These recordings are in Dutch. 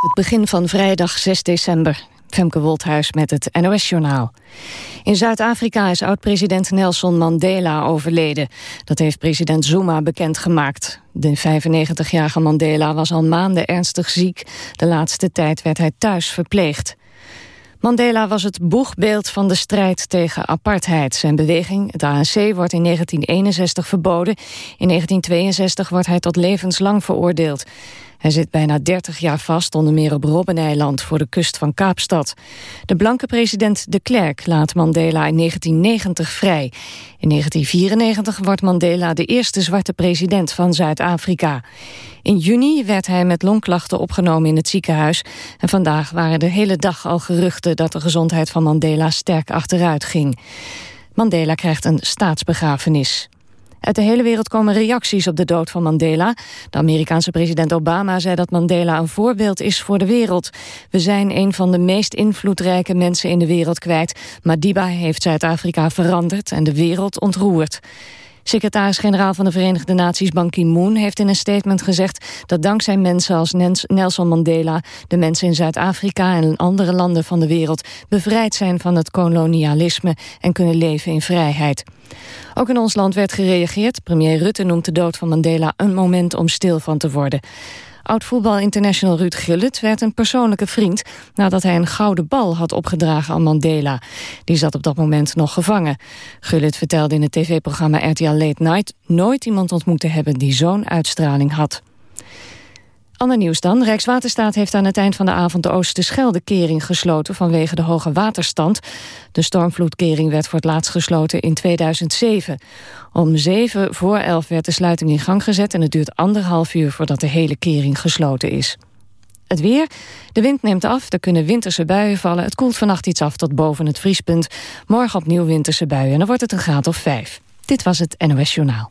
Het begin van vrijdag 6 december. Femke Wolthuis met het NOS-journaal. In Zuid-Afrika is oud-president Nelson Mandela overleden. Dat heeft president Zuma bekendgemaakt. De 95-jarige Mandela was al maanden ernstig ziek. De laatste tijd werd hij thuis verpleegd. Mandela was het boegbeeld van de strijd tegen apartheid. Zijn beweging, het ANC, wordt in 1961 verboden. In 1962 wordt hij tot levenslang veroordeeld. Hij zit bijna 30 jaar vast, onder meer op Robbeneiland voor de kust van Kaapstad. De blanke president de Klerk laat Mandela in 1990 vrij. In 1994 wordt Mandela de eerste zwarte president van Zuid-Afrika. In juni werd hij met longklachten opgenomen in het ziekenhuis. En vandaag waren de hele dag al geruchten dat de gezondheid van Mandela sterk achteruit ging. Mandela krijgt een staatsbegrafenis. Uit de hele wereld komen reacties op de dood van Mandela. De Amerikaanse president Obama zei dat Mandela een voorbeeld is voor de wereld. We zijn een van de meest invloedrijke mensen in de wereld kwijt. Madiba heeft Zuid-Afrika veranderd en de wereld ontroerd. Secretaris-generaal van de Verenigde Naties Ban Ki-moon heeft in een statement gezegd dat dankzij mensen als Nelson Mandela de mensen in Zuid-Afrika en andere landen van de wereld bevrijd zijn van het kolonialisme en kunnen leven in vrijheid. Ook in ons land werd gereageerd. Premier Rutte noemt de dood van Mandela een moment om stil van te worden. Oud-voetbal-international Ruud Gullit werd een persoonlijke vriend... nadat hij een gouden bal had opgedragen aan Mandela. Die zat op dat moment nog gevangen. Gullit vertelde in het tv-programma RTL Late Night... nooit iemand ontmoet te hebben die zo'n uitstraling had. Ander nieuws dan. Rijkswaterstaat heeft aan het eind van de avond de Oosterschelde-kering gesloten vanwege de hoge waterstand. De stormvloedkering werd voor het laatst gesloten in 2007. Om zeven voor elf werd de sluiting in gang gezet en het duurt anderhalf uur voordat de hele kering gesloten is. Het weer. De wind neemt af, er kunnen winterse buien vallen. Het koelt vannacht iets af tot boven het vriespunt. Morgen opnieuw winterse buien en dan wordt het een graad of vijf. Dit was het NOS Journaal.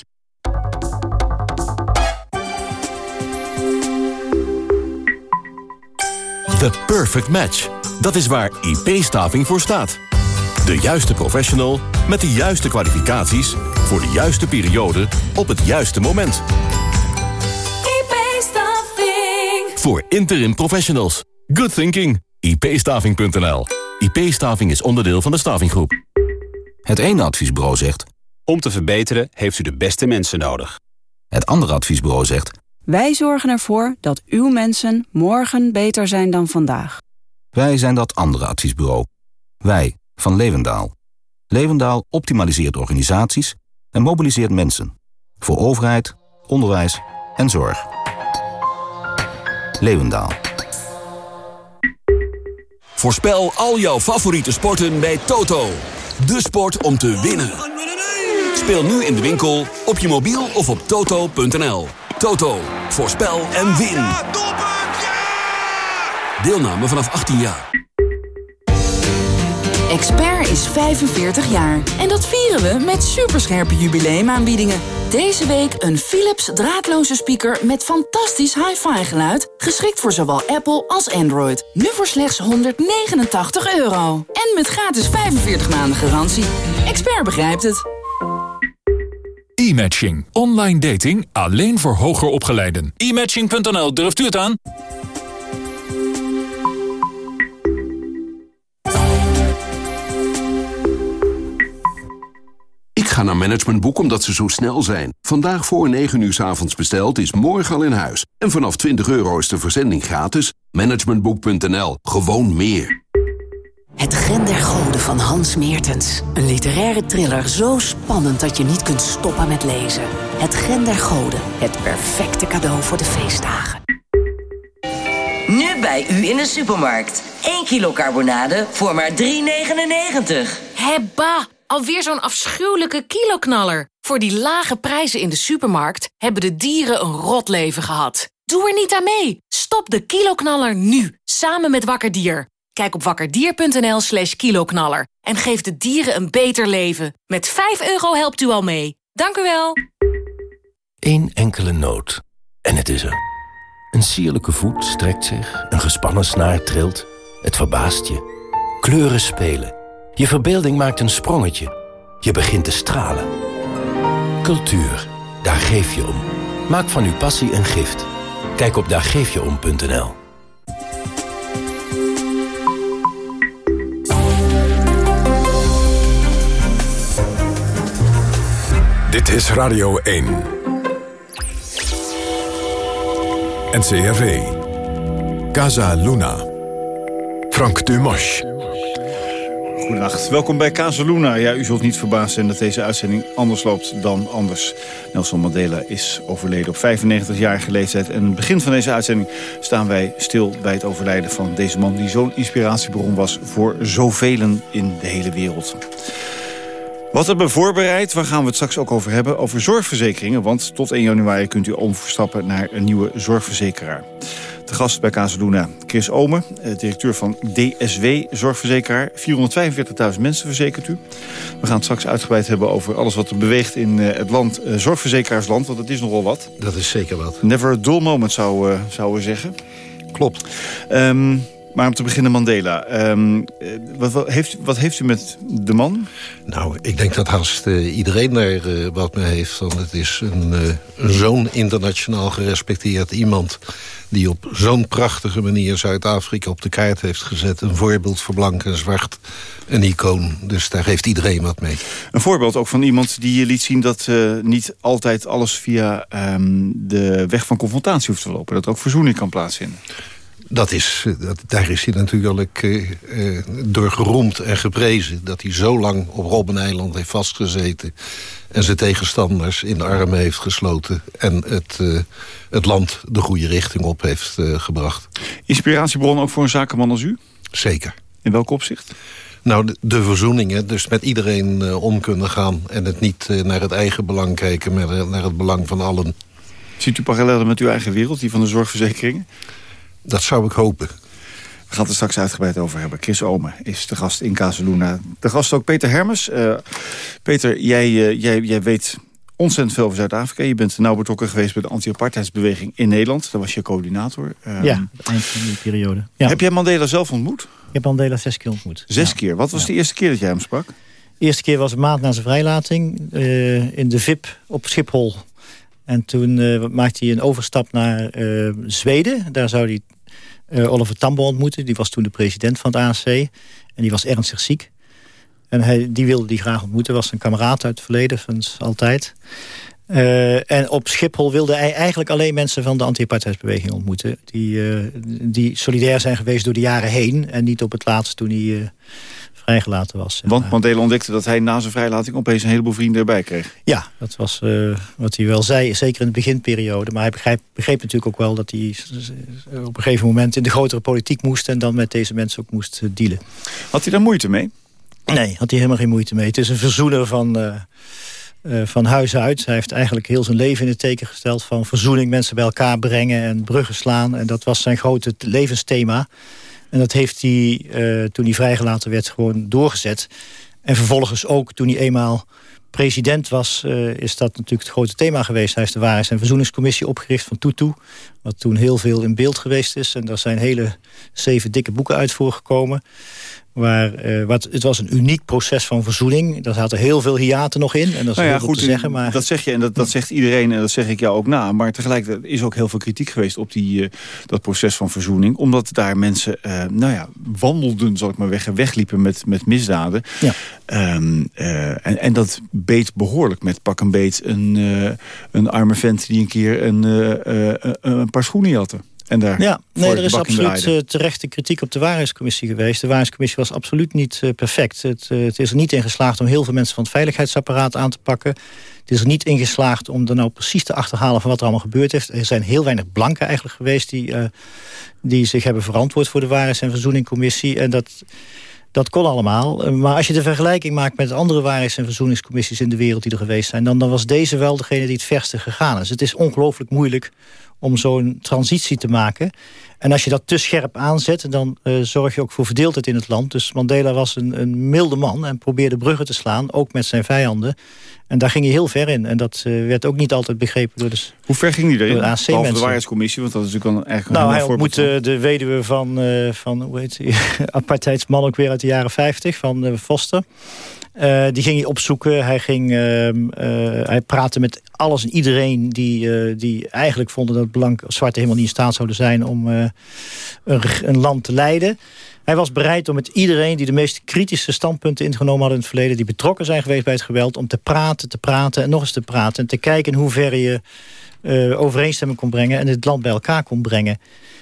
The perfect match. Dat is waar IP-staving voor staat. De juiste professional met de juiste kwalificaties... voor de juiste periode op het juiste moment. IP-staving. Voor interim professionals. Good thinking. ipstaving.nl. IP-staving is onderdeel van de Stavinggroep. Het ene adviesbureau zegt... Om te verbeteren heeft u de beste mensen nodig. Het andere adviesbureau zegt... Wij zorgen ervoor dat uw mensen morgen beter zijn dan vandaag. Wij zijn dat andere adviesbureau. Wij, van Levendaal. Levendaal optimaliseert organisaties en mobiliseert mensen. Voor overheid, onderwijs en zorg. Levendaal. Voorspel al jouw favoriete sporten bij Toto. De sport om te winnen. Speel nu in de winkel, op je mobiel of op toto.nl. Toto, voorspel en win. Deelname vanaf 18 jaar. Expert is 45 jaar. En dat vieren we met superscherpe jubileumaanbiedingen. Deze week een Philips draadloze speaker met fantastisch hi-fi geluid. Geschikt voor zowel Apple als Android. Nu voor slechts 189 euro. En met gratis 45 maanden garantie. Expert begrijpt het. E-matching. Online dating alleen voor hoger opgeleiden. E-matching.nl, durft u het aan? Ik ga naar Managementboek omdat ze zo snel zijn. Vandaag voor 9 uur s avonds besteld is morgen al in huis. En vanaf 20 euro is de verzending gratis. Managementboek.nl. Gewoon meer. Het Gen der Goden van Hans Meertens. Een literaire thriller zo spannend dat je niet kunt stoppen met lezen. Het Gen der Goden. Het perfecte cadeau voor de feestdagen. Nu bij u in de supermarkt. 1 kilo carbonade voor maar 3,99. Hebba, alweer zo'n afschuwelijke kiloknaller. Voor die lage prijzen in de supermarkt hebben de dieren een rot leven gehad. Doe er niet aan mee. Stop de kiloknaller nu, samen met Wakker Dier. Kijk op wakkerdier.nl slash kiloknaller en geef de dieren een beter leven. Met 5 euro helpt u al mee. Dank u wel. Eén enkele noot. En het is er. Een sierlijke voet strekt zich, een gespannen snaar trilt. Het verbaast je. Kleuren spelen. Je verbeelding maakt een sprongetje. Je begint te stralen. Cultuur, daar geef je om. Maak van uw passie een gift. Kijk op daargeefjeom.nl Dit is Radio 1. NCRV. Casa Luna. Frank Dumas. Goedenacht, welkom bij Casaluna. Ja, u zult niet verbaasd zijn dat deze uitzending anders loopt dan anders. Nelson Mandela is overleden op 95-jarige leeftijd. En in het begin van deze uitzending staan wij stil bij het overlijden van deze man... die zo'n inspiratiebron was voor zoveel in de hele wereld. Wat hebben we voorbereid? Waar gaan we het straks ook over hebben? Over zorgverzekeringen, want tot 1 januari kunt u omstappen naar een nieuwe zorgverzekeraar. De gast bij Casaluna, Chris Omen, eh, directeur van DSW Zorgverzekeraar. 445.000 mensen verzekert u. We gaan het straks uitgebreid hebben over alles wat er beweegt in eh, het land, eh, zorgverzekeraarsland, want het is nogal wat. Dat is zeker wat. Never a dull moment, zou, zouden we zeggen. Klopt. Um, maar om te beginnen Mandela. Um, wat, wat, heeft, wat heeft u met de man? Nou, ik denk dat haast uh, iedereen daar uh, wat mee heeft. Want het is een, uh, zo'n internationaal gerespecteerd iemand... die op zo'n prachtige manier Zuid-Afrika op de kaart heeft gezet. Een voorbeeld voor blank en zwart. Een icoon. Dus daar heeft iedereen wat mee. Een voorbeeld ook van iemand die je liet zien... dat niet altijd alles via um, de weg van confrontatie hoeft te lopen. Dat ook verzoening kan plaatsvinden. Dat is, dat, daar is hij natuurlijk uh, uh, door geroemd en geprezen... dat hij zo lang op Robben-eiland heeft vastgezeten... en zijn tegenstanders in de armen heeft gesloten... en het, uh, het land de goede richting op heeft gebracht. Inspiratiebron ook voor een zakenman als u? Zeker. In welk opzicht? Nou, de, de verzoeningen, dus met iedereen om kunnen gaan... en het niet naar het eigen belang kijken, maar naar het belang van allen. Ziet u parallellen met uw eigen wereld, die van de zorgverzekeringen? Dat zou ik hopen. We gaan het er straks uitgebreid over hebben. Chris Omen is de gast in Casaluna. De gast ook Peter Hermes. Uh, Peter, jij, uh, jij, jij weet ontzettend veel over Zuid-Afrika. Je bent nauw betrokken geweest bij de anti-apartheidsbeweging in Nederland. Daar was je coördinator. Um, ja, eind van die periode. Ja. Heb jij Mandela zelf ontmoet? Ik heb Mandela zes keer ontmoet. Zes ja. keer? Wat was ja. de eerste keer dat jij hem sprak? De eerste keer was een maand na zijn vrijlating. Uh, in de VIP op Schiphol. En toen uh, maakte hij een overstap naar uh, Zweden. Daar zou hij uh, Oliver Tambo ontmoeten. Die was toen de president van het ANC. En die was ernstig ziek. En hij, die wilde die graag ontmoeten. Was een kameraad uit het verleden, van altijd. Uh, en op Schiphol wilde hij eigenlijk alleen mensen van de anti-apartheidsbeweging ontmoeten. Die, uh, die solidair zijn geweest door de jaren heen. En niet op het laatst toen hij uh, vrijgelaten was. Want Mandela ontdekte dat hij na zijn vrijlating opeens een heleboel vrienden erbij kreeg. Ja, dat was wat hij wel zei. Zeker in de beginperiode. Maar hij begreep, begreep natuurlijk ook wel dat hij op een gegeven moment in de grotere politiek moest. En dan met deze mensen ook moest dealen. Had hij daar moeite mee? Nee, had hij helemaal geen moeite mee. Het is een verzoener van... Uh, van huis uit. Hij heeft eigenlijk heel zijn leven in het teken gesteld... van verzoening, mensen bij elkaar brengen en bruggen slaan. En dat was zijn grote levensthema. En dat heeft hij, uh, toen hij vrijgelaten werd, gewoon doorgezet. En vervolgens ook, toen hij eenmaal president was... Uh, is dat natuurlijk het grote thema geweest. Hij is de Waarheids- en Verzoeningscommissie opgericht van Tutu... wat toen heel veel in beeld geweest is. En daar zijn hele zeven dikke boeken uit voorgekomen... Waar, uh, wat, het was een uniek proces van verzoening. Daar zaten heel veel hiaten nog in. En dat is nou ja, goed te zeggen. Maar... Dat zeg je en dat, dat zegt iedereen en dat zeg ik jou ook na. Maar tegelijkertijd is ook heel veel kritiek geweest op die, uh, dat proces van verzoening. Omdat daar mensen uh, nou ja, wandelden, zal ik maar weg, wegliepen met, met misdaden. Ja. Um, en, en dat beet behoorlijk met pak een beet een, een arme vent die een keer een, een paar schoenen had. En daar ja, nee, er is absoluut uh, terechte kritiek op de waarheidscommissie geweest. De waarheidscommissie was absoluut niet uh, perfect. Het, uh, het, is er niet in geslaagd om heel veel mensen van het veiligheidsapparaat aan te pakken. Het is er niet in geslaagd om er nou precies te achterhalen van wat er allemaal gebeurd heeft. Er zijn heel weinig blanken eigenlijk geweest die, die zich hebben verantwoord voor de waarheids- en verzoeningcommissie. En dat, dat kon allemaal. Maar als je de vergelijking maakt met andere waarheids- en verzoeningscommissies in de wereld die er geweest zijn, dan, dan was deze wel degene die het verste gegaan is. Het is ongelooflijk moeilijk om zo'n transitie te maken. En als je dat te scherp aanzet, dan uh, zorg je ook voor verdeeldheid in het land. Dus Mandela was een, een milde man en probeerde bruggen te slaan, ook met zijn vijanden. En daar ging hij heel ver in. En dat uh, werd ook niet altijd begrepen door de Hoe ver ging hij erin? De AC Behalve de waarheidscommissie, want dat is natuurlijk een eigenlijk Nou, hij ontmoette de weduwe van, uh, van hoe heet die, apartheidsman ook weer uit de jaren 50, van Foster. Uh, die ging hij opzoeken. Hij, ging, uh, uh, hij praatte met alles en iedereen die, die eigenlijk vonden dat blank zwarte helemaal niet in staat zouden zijn om een, een, land te leiden. Hij was bereid om met iedereen die de meest kritische standpunten ingenomen hadden in het verleden, die betrokken zijn geweest bij het geweld, om te praten, te praten en nog eens te praten. En te kijken in hoeverre je overeenstemming kon brengen en het land bij elkaar kon brengen.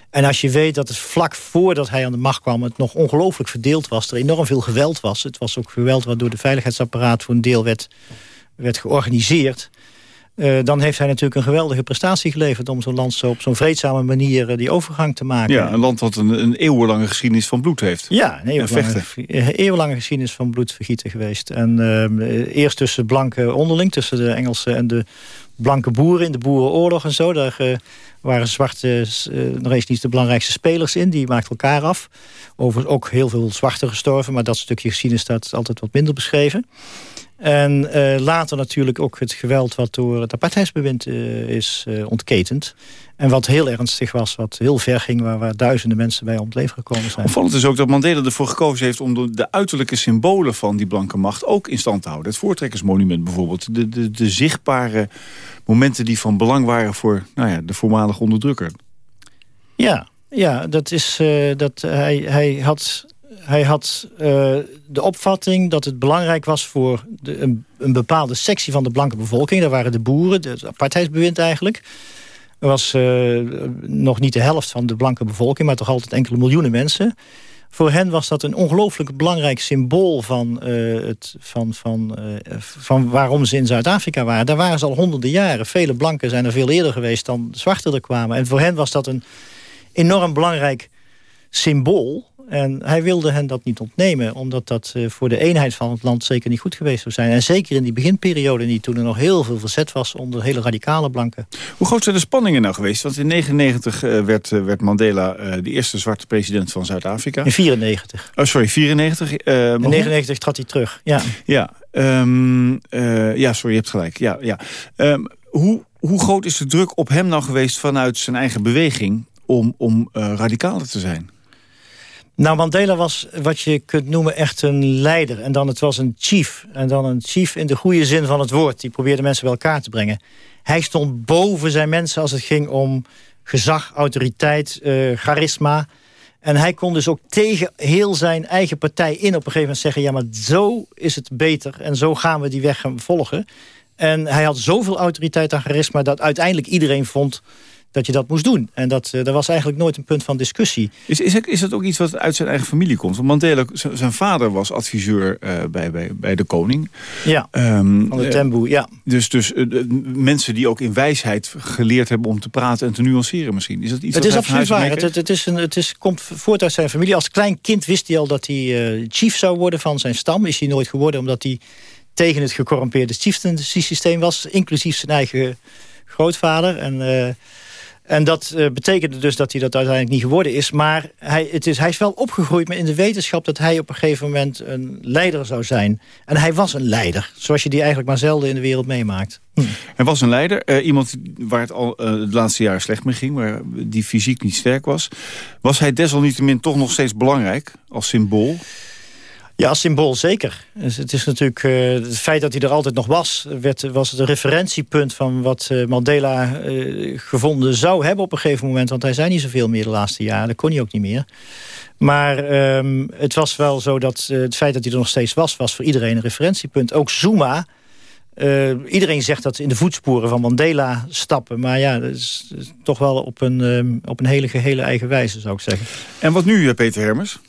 En als je weet dat het vlak voordat hij aan de macht kwam... het nog ongelooflijk verdeeld was, er enorm veel geweld was. Het was ook geweld waardoor de veiligheidsapparaat voor een deel werd, werd georganiseerd. Uh, dan heeft hij natuurlijk een geweldige prestatie geleverd... om zo'n land zo op zo'n vreedzame manier uh, die overgang te maken. Ja, een land wat een, een eeuwenlange geschiedenis van bloed heeft. Ja, een eeuwenlange, eeuwenlange geschiedenis van bloedvergieten geweest. En uh, eerst tussen blanken onderling, tussen de Engelsen en de blanke boeren... in de boerenoorlog en zo. Daar waren zwarte uh, nog eens niet de belangrijkste spelers in. Die maakten elkaar af. Overigens ook heel veel zwarte gestorven. Maar dat stukje geschiedenis staat altijd wat minder beschreven. En uh, later natuurlijk ook het geweld wat door het apartheidsbewind uh, is ontketend. En wat heel ernstig was, wat heel ver ging... waar, waar duizenden mensen bij om het leven gekomen zijn. Opvallend is ook dat Mandela ervoor gekozen heeft... om de, de, uiterlijke symbolen van die blanke macht ook in stand te houden. Het voortrekkersmonument bijvoorbeeld. De, de, de zichtbare momenten die van belang waren voor nou ja, de voormalige onderdrukker. Ja, ja dat is, dat hij, hij had, hij had uh, de opvatting dat het belangrijk was voor de, een, bepaalde sectie van de blanke bevolking. Dat waren de boeren, het apartheidsbewind eigenlijk. Er was uh, nog niet de helft van de blanke bevolking, maar toch altijd enkele miljoenen mensen. Voor hen was dat een ongelooflijk belangrijk symbool van, uh, het, van, van, van waarom ze in Zuid-Afrika waren. Daar waren ze al honderden jaren. Vele blanken zijn er veel eerder geweest dan de zwarte er kwamen. En voor hen was dat een enorm belangrijk symbool. En hij wilde hen dat niet ontnemen, omdat dat uh, voor de eenheid van het land zeker niet goed geweest zou zijn. En zeker in die beginperiode niet, toen er nog heel veel verzet was onder hele radicale blanken. Hoe groot zijn de spanningen nou geweest? Want in 1999 uh, werd, uh, werd Mandela uh, de eerste zwarte president van Zuid-Afrika. In 94. Oh, sorry, 94. in 99 trad hij terug, ja. Ja, um, ja sorry, je hebt gelijk. Ja, ja. Um, hoe, hoe groot is de druk op hem nou geweest vanuit zijn eigen beweging om, om radicaler te zijn? Nou, Mandela was wat je kunt noemen echt een leider. En dan het was een chief. En dan een chief in de goede zin van het woord. Die probeerde mensen bij elkaar te brengen. Hij stond boven zijn mensen als het ging om gezag, autoriteit, uh, charisma. En hij kon dus ook tegen heel zijn eigen partij in op een gegeven moment zeggen... ja, maar zo is het beter en zo gaan we die weg volgen. En hij had zoveel autoriteit en charisma... dat uiteindelijk iedereen vond dat je dat moest doen. En dat, uh, dat was eigenlijk nooit een punt van discussie. Is, is, is het ook iets wat uit zijn eigen familie komt? Want Mandela, zijn vader was adviseur uh, bij, bij, bij de koning. Ja, um, van de Temboe, ja. Dus, dus uh, mensen die ook in wijsheid geleerd hebben om te praten en te nuanceren misschien. Is dat iets het is absoluut waar. Het, het, is een, het is, komt voort uit zijn familie. Als klein kind wist hij al dat hij chief zou worden van zijn stam. Is hij nooit geworden omdat hij tegen het gecorrumpeerde chieftaincy systeem was. Inclusief zijn eigen grootvader. En en dat uh, betekende dus dat hij dat uiteindelijk niet geworden is. Maar hij, het is, hij is wel opgegroeid met in de wetenschap... dat hij op een gegeven moment een leider zou zijn. En hij was een leider. Zoals je die eigenlijk maar zelden in de wereld meemaakt. Hm. Hij was een leider. Uh, iemand waar het al uh, het laatste jaar slecht mee ging. Waar die fysiek niet sterk was. Was hij desalniettemin toch nog steeds belangrijk als symbool? Ja, als symbool zeker. Dus het is natuurlijk uh, het feit dat hij er altijd nog was... Werd, was het een referentiepunt van wat uh, Mandela uh, gevonden zou hebben op een gegeven moment. Want hij zei niet zoveel meer de laatste jaren. Dat kon hij ook niet meer. Maar um, het was wel zo dat het feit dat hij er nog steeds was... was voor iedereen een referentiepunt. Ook Zuma... iedereen zegt dat ze in de voetsporen van Mandela stappen. Maar ja, is, toch wel op een, um, op een hele gehele eigen wijze, zou ik zeggen. En wat nu, Peter Hermers?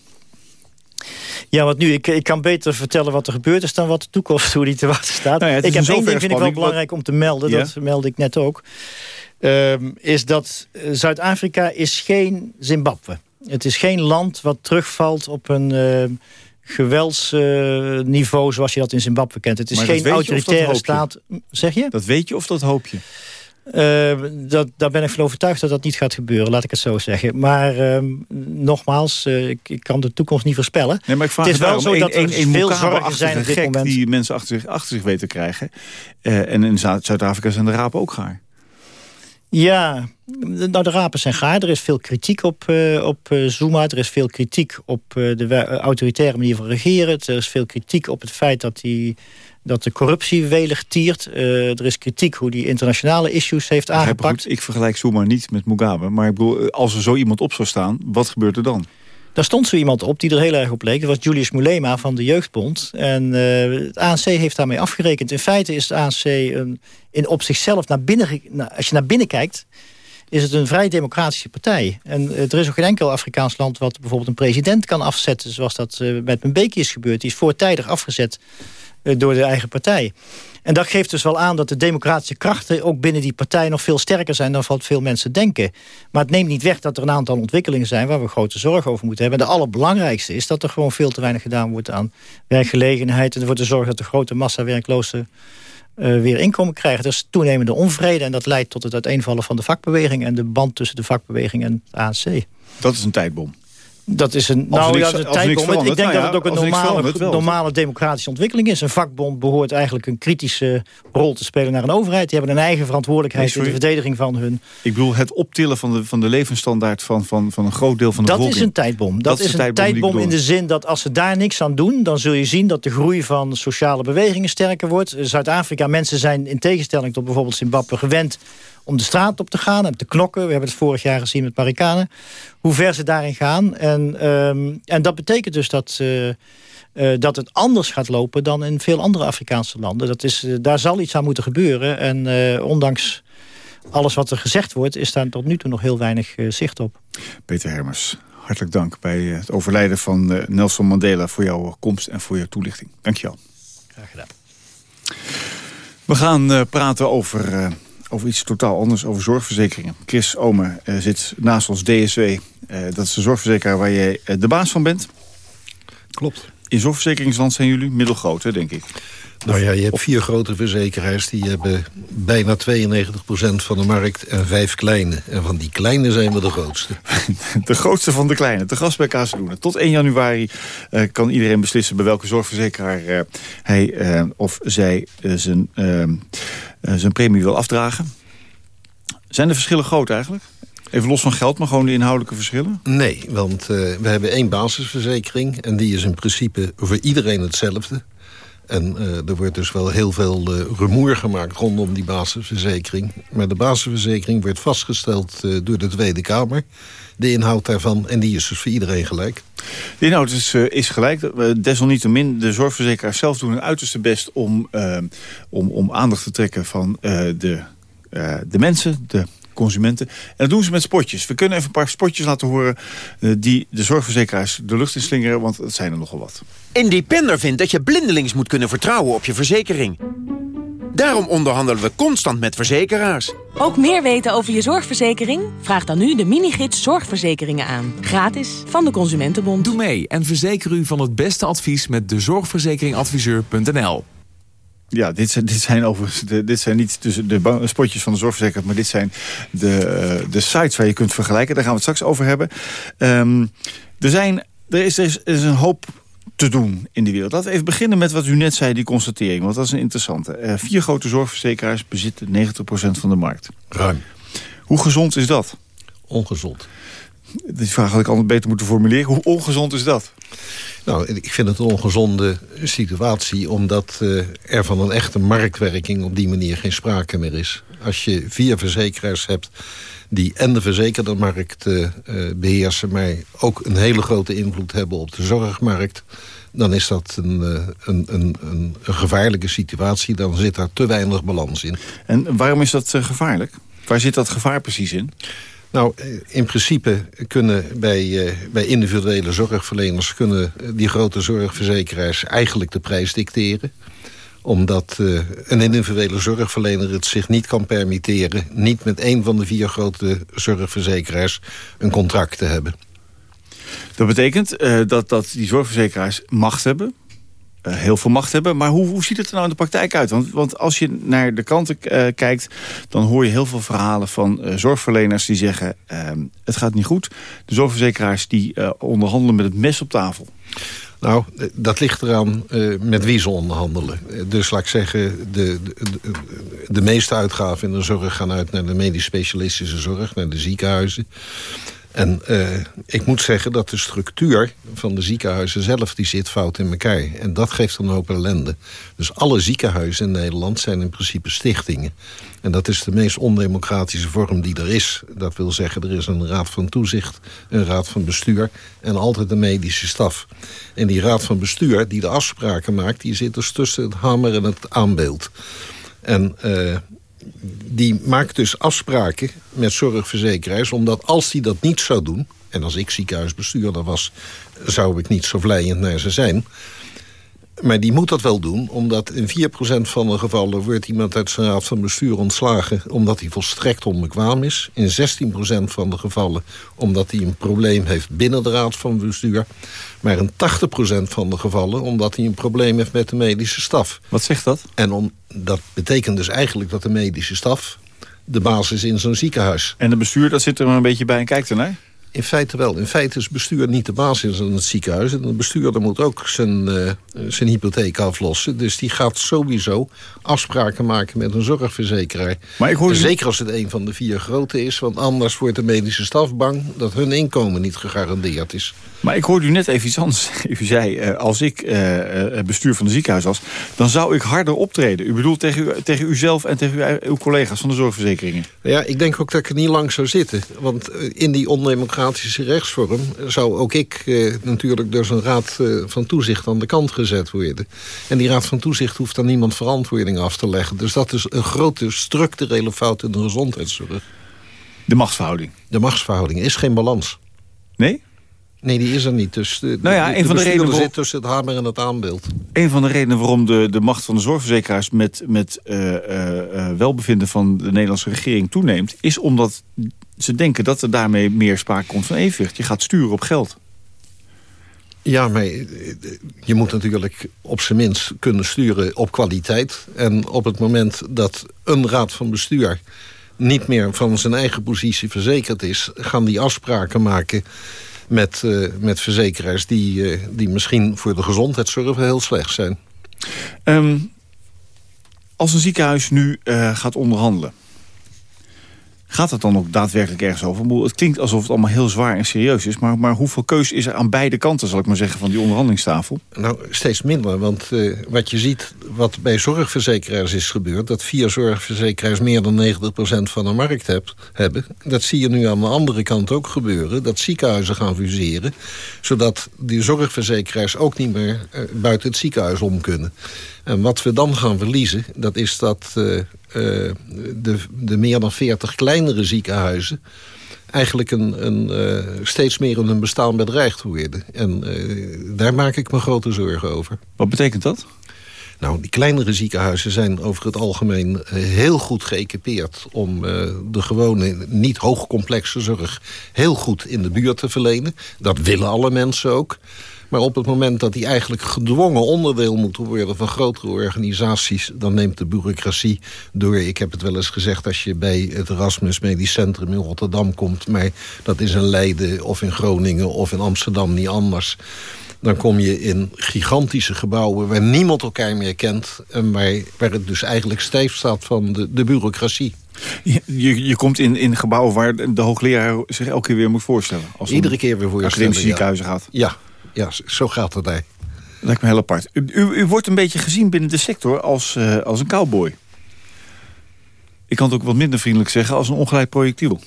Ja, want nu, ik, ik kan beter vertellen wat er gebeurd is... dan wat de toekomst, hoe die te wachten staat. Nou ja, ik heb één ding vind ik wel belangrijk om te melden. Ja? Dat meldde ik net ook. Um, is dat Zuid-Afrika is geen Zimbabwe. Het is geen land wat terugvalt op een... Uh, geweldsniveau uh, zoals je dat in Zimbabwe kent. Het is maar geen autoritaire staat. Zeg je? Dat weet je of dat hoop je? Uh, dat, daar ben ik van overtuigd dat dat niet gaat gebeuren, laat ik het zo zeggen. Maar uh, nogmaals, uh, ik, ik, kan de toekomst niet voorspellen. Nee, maar ik vraag het is wel zo een, dat er een, veel zorgen zijn op dit gek moment. die mensen achter zich, achter zich weten te krijgen. Uh, en in Zuid-Afrika zijn de rapen ook gaar. Ja, nou de rapen zijn gaar. Er is veel kritiek op, uh, op Zuma. Er is veel kritiek op de autoritaire manier van regeren. Er is veel kritiek op het feit dat, die, dat de corruptie welig tiert. er is kritiek hoe die internationale issues heeft aangepakt. Goed, ik vergelijk Zuma niet met Mugabe. Maar ik bedoel, als er zo iemand op zou staan, wat gebeurt er dan? Daar stond zo iemand op die er heel erg op leek. Dat was Julius Mulema van de Jeugdbond. En uh, het ANC heeft daarmee afgerekend. In feite is het ANC een, in op zichzelf naar binnen... Nou, als je naar binnen kijkt, is het een vrij democratische partij. En er is ook geen enkel Afrikaans land... wat bijvoorbeeld een president kan afzetten... zoals dat met Mbeki is gebeurd. Die is voortijdig afgezet door de eigen partij. En dat geeft dus wel aan dat de democratische krachten... ook binnen die partij nog veel sterker zijn dan wat veel mensen denken. Maar het neemt niet weg dat er een aantal ontwikkelingen zijn... waar we grote zorgen over moeten hebben. En de allerbelangrijkste is dat er gewoon veel te weinig gedaan wordt aan werkgelegenheid... en ervoor te zorgen dat de grote massa werklozen uh, weer inkomen krijgen. Er is toenemende onvrede en dat leidt tot het uiteenvallen van de vakbeweging... en de band tussen de vakbeweging en het ANC. Dat is een tijdbom. Dat is een, nou, ja, een tijdbom. Ik denk nou ja, dat het ook een normale, normale democratische ontwikkeling is. Een vakbond behoort eigenlijk een kritische rol te spelen naar een overheid. Die hebben een eigen verantwoordelijkheid nee, in de verdediging van hun... Ik bedoel het optillen van de, van de levensstandaard van, van, van een groot deel van de dat bevolking. Dat is een tijdbom. Dat, dat is een tijdbom in de zin dat als ze daar niks aan doen... dan zul je zien dat de groei van sociale bewegingen sterker wordt. Zuid-Afrika, mensen zijn in tegenstelling tot bijvoorbeeld Zimbabwe gewend om de straat op te gaan en te knokken. We hebben het vorig jaar gezien met Marikanen. Hoe ver ze daarin gaan. En, um, en dat betekent dus dat... Uh, uh, dat het anders gaat lopen dan in veel andere Afrikaanse landen. Dat is, uh, daar zal iets aan moeten gebeuren. En ondanks alles wat er gezegd wordt... is daar tot nu toe nog heel weinig zicht op. Peter Hermers, hartelijk dank bij het overlijden van Nelson Mandela... voor jouw komst en voor jouw toelichting. Dank je wel. Graag gedaan. We gaan praten over over iets totaal anders, over zorgverzekeringen. Chris Omer uh, zit naast ons DSW. Uh, dat is de zorgverzekeraar waar jij uh, de baas van bent. Klopt. In zorgverzekeringsland zijn jullie middelgroot, hè, denk ik. Nou ja, je hebt vier grote verzekeraars. Die hebben bijna 92% van de markt en vijf kleine. En van die kleine zijn we de grootste. De grootste van de kleine. Te gast bij Kazeloenen. Tot 1 januari uh, kan iedereen beslissen... bij welke zorgverzekeraar uh, hij uh, of zij zijn, zijn premie wil afdragen. Zijn de verschillen groot eigenlijk? Even los van geld, maar gewoon de inhoudelijke verschillen? Nee, want we hebben één basisverzekering... en die is in principe voor iedereen hetzelfde... En uh, er wordt dus wel heel veel uh, rumoer gemaakt rondom die basisverzekering. Maar de basisverzekering wordt vastgesteld door de Tweede Kamer. De inhoud daarvan, en die is dus voor iedereen gelijk. De inhoud is, is gelijk. desalniettemin, de zorgverzekeraars zelf doen hun uiterste best... om, om, om aandacht te trekken van de, de mensen, de consumenten. En dat doen ze met spotjes. We kunnen even een paar spotjes laten horen... die de zorgverzekeraars de lucht in slingeren, want het zijn er nogal wat. Independer vindt dat je blindelings moet kunnen vertrouwen op je verzekering. Daarom onderhandelen we constant met verzekeraars. Ook meer weten over je zorgverzekering? Vraag dan nu de mini-gids Zorgverzekeringen aan. Gratis van de Consumentenbond. Doe mee en verzeker u van het beste advies met de zorgverzekeringadviseur.nl. Ja, dit zijn, dit zijn overigens de, dit zijn niet dus de spotjes van de zorgverzekeraar... maar dit zijn de, uh, de sites waar je kunt vergelijken. Daar gaan we het straks over hebben. Um, er, zijn, er, is, er is, er is een hoop te doen in de wereld. Laten we even beginnen met wat u net zei, die constatering. Want dat is een interessante. Uh, vier grote zorgverzekeraars bezitten 90% van de markt. Ruim. Hoe gezond is dat? Ongezond. Die vraag had ik altijd beter moeten formuleren. Hoe ongezond is dat? Nou, ik vind het een ongezonde situatie... omdat uh, er van een echte marktwerking op die manier geen sprake meer is. Als je vier verzekeraars hebt die en de verzekerde markt uh, beheersen... maar ook een hele grote invloed hebben op de zorgmarkt... dan is dat een, uh, een, een, een, gevaarlijke situatie. Dan zit daar te weinig balans in. En waarom is dat gevaarlijk? Waar zit dat gevaar precies in? Nou, in principe kunnen bij, bij individuele zorgverleners... kunnen die grote zorgverzekeraars eigenlijk de prijs dicteren omdat uh, een individuele zorgverlener het zich niet kan permitteren... niet met één van de vier grote zorgverzekeraars een contract te hebben. Dat betekent uh, dat, dat die zorgverzekeraars macht hebben... eh, heel veel macht hebben. Maar hoe, hoe ziet het er nou in de praktijk uit? Want, want als je naar de kranten kijkt... dan hoor je heel veel verhalen van zorgverleners die zeggen... ehm, het gaat niet goed. De zorgverzekeraars die onderhandelen met het mes op tafel. Nou, dat ligt eraan uh, met wie ze onderhandelen. Dus laat ik zeggen, de, de, de, meeste uitgaven in de zorg gaan uit naar de medisch specialistische zorg, naar de ziekenhuizen. En uh, ik moet zeggen dat de structuur van de ziekenhuizen zelf... die zit fout in elkaar. En dat geeft een hoop ellende. Dus alle ziekenhuizen in Nederland zijn in principe stichtingen. En dat is de meest ondemocratische vorm die er is. Dat wil zeggen, er is een raad van toezicht, een raad van bestuur... en altijd een medische staf. En die raad van bestuur die de afspraken maakt... die zit dus tussen het hamer en het aanbeeld. En... Uh, die maakt dus afspraken met zorgverzekeraars... omdat als die dat niet zou doen... en als ik ziekenhuisbestuurder was... zou ik niet zo vlijend naar ze zijn... Maar die moet dat wel doen, omdat in 4% van de gevallen... wordt iemand uit zijn raad van bestuur ontslagen... omdat hij volstrekt onbekwaam is. In 16% van de gevallen omdat hij een probleem heeft binnen de raad van bestuur. Maar in 80% van de gevallen omdat hij een probleem heeft met de medische staf. Wat zegt dat? En om, dat betekent dus eigenlijk dat de medische staf de basis is in zo'n ziekenhuis. En de bestuur, dat zit er maar een beetje bij en kijkt ernaar? In feite wel. In feite is bestuur niet de basis in het ziekenhuis. En de bestuurder moet ook zijn, uh, zijn hypotheek aflossen. Dus die gaat sowieso afspraken maken met een zorgverzekeraar. Maar ik hoor... Zeker als het een van de vier grote is. Want anders wordt de medische staf bang dat hun inkomen niet gegarandeerd is. Maar ik hoorde u net even iets anders. U zei, uh, als ik uh, het bestuur van de ziekenhuis was... dan zou ik harder optreden. U bedoelt tegen, u, tegen uzelf en tegen uw, uw collega's van de zorgverzekeringen? Ja, ik denk ook dat ik er niet lang zou zitten. Want in die ondemocratische rechtsvorm... zou ook ik uh, natuurlijk door zo'n raad van toezicht aan de kant gezet worden. En die raad van toezicht hoeft aan niemand verantwoording af te leggen. Dus dat is een grote structurele fout in de gezondheidszorg. De machtsverhouding? De machtsverhouding is geen balans. Nee? Nee, die is er niet. Dus de, nou ja, de, een van de redenen zit tussen het hamer en het aanbeeld. Een van de redenen waarom de, de macht van de zorgverzekeraars... met, met uh, uh, welbevinden van de Nederlandse regering toeneemt... is omdat ze denken dat er daarmee meer sprake komt van evenwicht. Je gaat sturen op geld. Ja, maar je moet natuurlijk op zijn minst kunnen sturen op kwaliteit. En op het moment dat een raad van bestuur niet meer van zijn eigen positie verzekerd is... gaan die afspraken maken met, uh, met verzekeraars... Die, uh, die misschien voor de gezondheidszorg heel slecht zijn. Um, als een ziekenhuis nu uh, gaat onderhandelen... Gaat het dan ook daadwerkelijk ergens over? Het klinkt alsof het allemaal heel zwaar en serieus is... maar, maar hoeveel keus is er aan beide kanten, zal ik maar zeggen... van die onderhandelingstafel? Nou, steeds minder, want uh, wat je ziet... wat bij zorgverzekeraars is gebeurd... dat vier zorgverzekeraars meer dan 90% van de markt heb, hebben... dat zie je nu aan de andere kant ook gebeuren... dat ziekenhuizen gaan fuseren... zodat die zorgverzekeraars ook niet meer uh, buiten het ziekenhuis om kunnen. En wat we dan gaan verliezen, dat is dat uh, uh, de, de meer dan 40 kleinere ziekenhuizen eigenlijk een, een, uh, steeds meer in hun bestaan bedreigd worden. En daar maak ik me grote zorgen over. Wat betekent dat? Nou, die kleinere ziekenhuizen zijn over het algemeen heel goed geëquipeerd... om de gewone, niet hoogcomplexe zorg heel goed in de buurt te verlenen. Dat willen alle mensen ook. Maar op het moment dat die eigenlijk gedwongen onderdeel moeten worden... van grotere organisaties, dan neemt de bureaucratie door. Ik heb het wel eens gezegd, als je bij het Erasmus Medisch Centrum in Rotterdam komt... maar dat is in Leiden of in Groningen of in Amsterdam niet anders... dan kom je in gigantische gebouwen waar niemand elkaar meer kent... en waar, waar het dus eigenlijk stijf staat van de, de bureaucratie. Je, je, je, komt in, in gebouwen waar de hoogleraar zich elke keer weer moet voorstellen. Als Iedere keer weer voorstellen, academische ziekenhuizen ja. gaat. Ja, ja, zo gaat het daar. Lijkt me heel apart. U, u, u, wordt een beetje gezien binnen de sector als, uh, als een cowboy. Ik kan het ook wat minder vriendelijk zeggen als een ongeleid projectiel.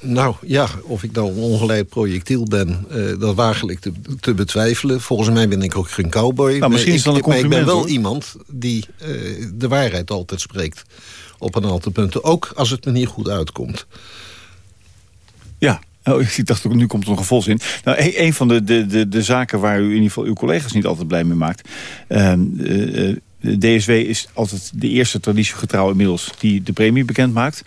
Nou ja, of ik nou een ongeleid projectiel ben, uh, dat wagelijk te, te, betwijfelen. Volgens mij ben ik ook geen cowboy. Nou, misschien is dan een compliment, maar ik ben wel hoor. iemand die uh, de waarheid altijd spreekt. Op een aantal punten. Ook als het me niet goed uitkomt. Oh, ik dacht ook, nu komt er nog een volzin. Nou, een, een van de, de, de, de zaken waar u in ieder geval uw collega's niet altijd blij mee maakt... Um, uh, de DSW is altijd de eerste traditiegetrouw inmiddels die de premie bekend maakt.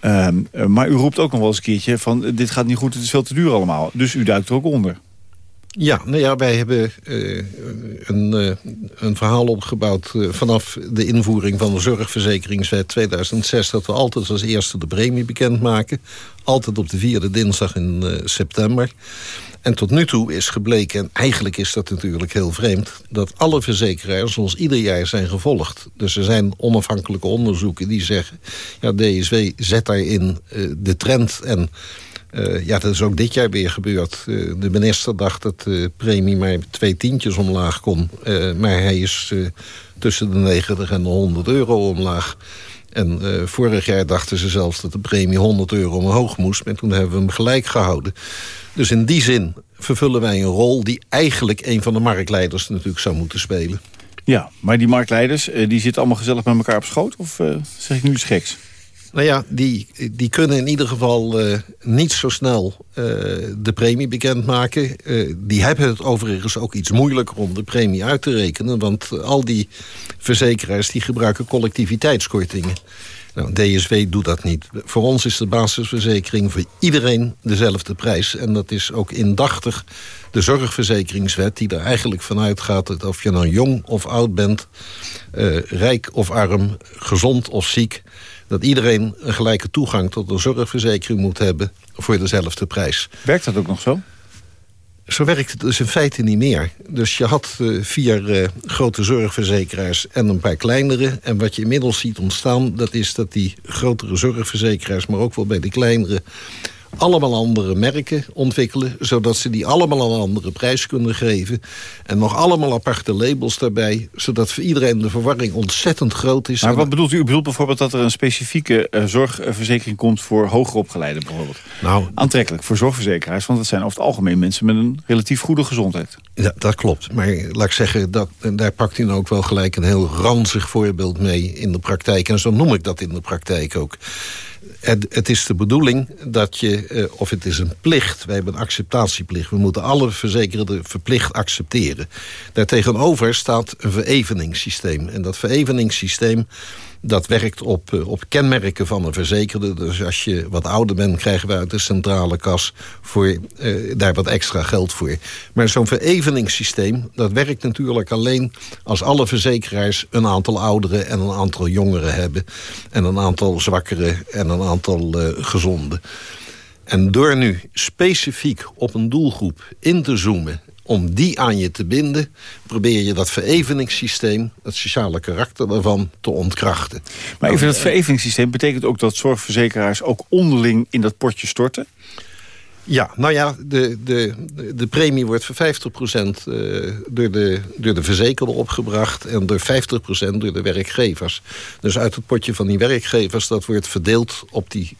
Um, uh, maar u roept ook nog wel eens een keertje van dit gaat niet goed, het is veel te duur allemaal. Dus u duikt er ook onder. Ja, nou ja, wij hebben uh, een, uh, een verhaal opgebouwd uh, vanaf de invoering van de zorgverzekeringswet 2006... dat we altijd als eerste de premie bekendmaken. Altijd op de vierde dinsdag in september. En tot nu toe is gebleken, en eigenlijk is dat natuurlijk heel vreemd... dat alle verzekeraars ons ieder jaar zijn gevolgd. Dus er zijn onafhankelijke onderzoeken die zeggen... ja, DSW zet daarin de trend en uh, ja, dat is ook dit jaar weer gebeurd. Uh, de minister dacht dat de premie maar twee tientjes omlaag kon. Uh, maar hij is tussen de 90 en de 100 euro omlaag. En vorig jaar dachten ze zelfs dat de premie 100 euro omhoog moest. Maar toen hebben we hem gelijk gehouden. Dus in die zin vervullen wij een rol... die eigenlijk een van de marktleiders natuurlijk zou moeten spelen. Ja, maar die marktleiders die zitten allemaal gezellig met elkaar op schoot? Of zeg ik nu iets geks? Nou ja, die, die kunnen in ieder geval uh, niet zo snel uh, de premie bekendmaken. Uh, die hebben het overigens ook iets moeilijker om de premie uit te rekenen. Want al die verzekeraars die gebruiken collectiviteitskortingen. Nou, DSW doet dat niet. Voor ons is de basisverzekering voor iedereen dezelfde prijs. En dat is ook indachtig de zorgverzekeringswet... die er eigenlijk vanuit gaat dat of je nou jong of oud bent... rijk of arm, gezond of ziek dat iedereen een gelijke toegang tot een zorgverzekering moet hebben... voor dezelfde prijs. Werkt dat ook nog zo? Zo werkt het dus in feite niet meer. Dus je had uh, vier uh, grote zorgverzekeraars en een paar kleinere. En wat je inmiddels ziet ontstaan... dat is dat die grotere zorgverzekeraars... maar ook wel bij de kleinere allemaal andere merken ontwikkelen... zodat ze die allemaal een andere prijs kunnen geven. En nog allemaal aparte labels daarbij... zodat voor iedereen de verwarring ontzettend groot is. Maar wat bedoelt u? U bedoelt bijvoorbeeld dat er een specifieke uh, zorgverzekering komt... voor hoger opgeleiden bijvoorbeeld? Nou, Aantrekkelijk voor zorgverzekeraars... want dat zijn over het algemeen mensen met een relatief goede gezondheid. Ja, dat klopt. Maar laat ik zeggen, dat, daar pakt u nou ook wel gelijk... een heel ranzig voorbeeld mee in de praktijk. En zo noem ik dat in de praktijk ook. Het, het, is de bedoeling dat je, uh, of het is een plicht... wij hebben een acceptatieplicht. We moeten alle verzekerden verplicht accepteren. Daartegenover staat een vereveningssysteem. En dat vereveningssysteem dat werkt op, uh, op kenmerken van een verzekerde. Dus als je wat ouder bent, krijgen we uit de centrale kas... Voor, uh, daar wat extra geld voor. Maar zo'n vereveningssysteem, dat werkt natuurlijk alleen... als alle verzekeraars een aantal ouderen en een aantal jongeren hebben... en een aantal zwakkeren en een aantal uh, gezonden. En door nu specifiek op een doelgroep in te zoomen om die aan je te binden... probeer je dat vereveningssysteem, het sociale karakter daarvan, te ontkrachten. Maar even dat vereveningssysteem betekent ook dat zorgverzekeraars... ook onderling in dat potje storten? Ja, nou ja, de, de, de premie wordt voor 50% door de, door de verzekerde opgebracht... en door 50% door de werkgevers. Dus uit het potje van die werkgevers... dat wordt verdeeld op die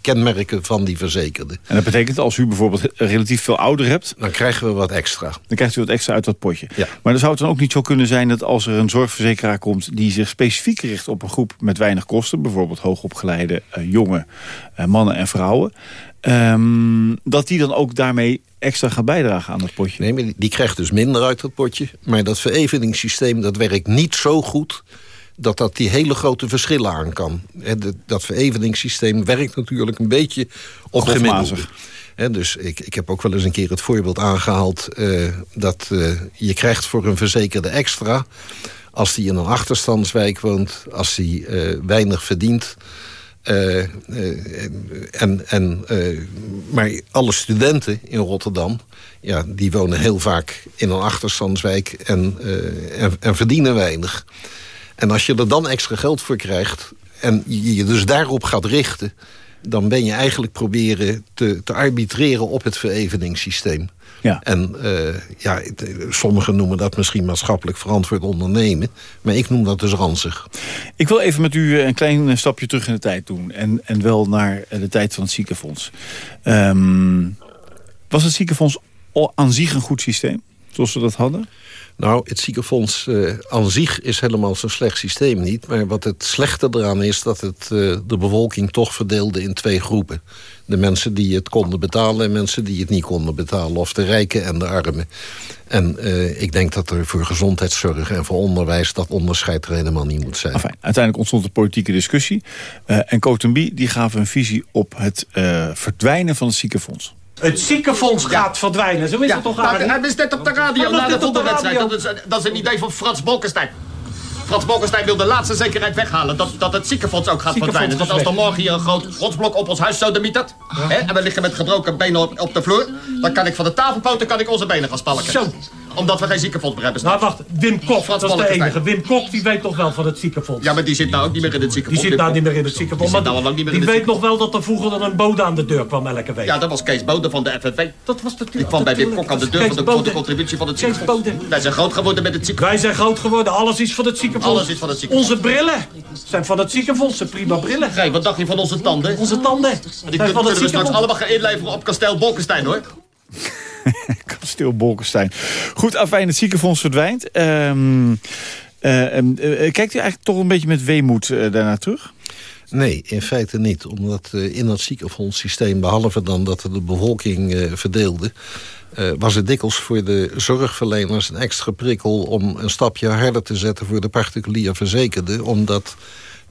kenmerken van die verzekerde. En dat betekent als u bijvoorbeeld relatief veel ouder hebt... Dan krijgen we wat extra. Dan krijgt u wat extra uit dat potje. Ja. Maar dan zou het dan ook niet zo kunnen zijn dat als er een zorgverzekeraar komt... die zich specifiek richt op een groep met weinig kosten... bijvoorbeeld hoogopgeleide uh, jonge uh, mannen en vrouwen... Um, dat die dan ook daarmee extra gaat bijdragen aan dat potje. Nee, maar die, die krijgt dus minder uit dat potje. Maar dat vereveningssysteem dat werkt niet zo goed dat dat die hele grote verschillen aan kan. Dat vereveningssysteem werkt natuurlijk een beetje op gemiddelde. dus ik, ik heb ook wel eens een keer het voorbeeld aangehaald... Uh, dat uh, je krijgt voor een verzekerde extra... als die in een achterstandswijk woont, als die uh, weinig verdient... en, en, maar alle studenten in Rotterdam... Ja, die wonen heel vaak in een achterstandswijk en, en, en verdienen weinig... En als je er dan extra geld voor krijgt... en je je dus daarop gaat richten... dan ben je eigenlijk proberen te, te arbitreren op het vereveningssysteem. Ja. En uh, ja, sommigen noemen dat misschien maatschappelijk verantwoord ondernemen. Maar ik noem dat dus ranzig. Ik wil even met u een klein stapje terug in de tijd doen. En, en wel naar de tijd van het ziekenfonds. Um, was het ziekenfonds aan zich een goed systeem? Zoals we dat hadden? Nou, het ziekenfonds uh, aan zich is helemaal zo'n slecht systeem niet. Maar wat het slechte eraan is... dat het uh, de bevolking toch verdeelde in twee groepen. De mensen die het konden betalen en mensen die het niet konden betalen. Of de rijken en de armen. En uh, ik denk dat er voor gezondheidszorg en voor onderwijs... dat onderscheid er helemaal niet moet zijn. Uiteindelijk ontstond een politieke discussie. en Cotenby die gaven een visie op het verdwijnen van het ziekenfonds. Het ziekenfonds gaat verdwijnen, zo is het toch eigenlijk? Hij is net op de radio na de voetbalwedstrijd. Dat is, dat is een idee van Frans Bolkestein. Frans Bolkestein wil de laatste zekerheid weghalen. Dat, dat het ziekenfonds ook gaat Ziekenfonds verdwijnen. Dat is als er morgen hier een groot rotsblok op ons huis sodemietert... hè, en we liggen met gebroken benen op, op de vloer... dan kan ik van de tafelpoten kan ik onze benen gaan spalken. Zo. Omdat we geen ziekenfonds meer hebben. Nou, wacht. Wim Kok, dat is de enige. Wim Kok, die weet toch wel van het ziekenfonds. Ja, maar die zit nou ook niet meer in het Die ziekenfonds. zit nou niet meer in het ziekenfonds. Die nou al lang niet meer die in het weet nog wel dat er vroeger dan een bode aan de deur kwam elke week. Ja, dat was Kees Bode van de FNV. Dat was natuurlijk... Ik kwam bij Wim Kok aan de deur was voor de, Kees voor de Bode. contributie van het Kees ziekenfonds. Wij zijn groot geworden met het ziekenfonds. Wij zijn groot geworden, alles is van het ziekenfonds. Alles is van het ziekenfonds. Onze brillen zijn van het ziekenfonds, zijn prima brillen. Wat dacht je van onze tanden? Onze tanden Die kunnen, van we straks ziekenfonds. allemaal gaan inleveren op kasteel Bolkestein, hoor. Kasteel Bolkestein. Goed, afijn, het ziekenfonds verdwijnt. Ehm, eh, ehm, eh, kijkt u eigenlijk toch een beetje met weemoed eh, daarna terug? Nee, in feite niet. Omdat in dat ziekenfondssysteem, behalve dan dat er de bevolking verdeelde... was het dikwijls voor de zorgverleners een extra prikkel... om een stapje harder te zetten voor de particulier verzekerde. Omdat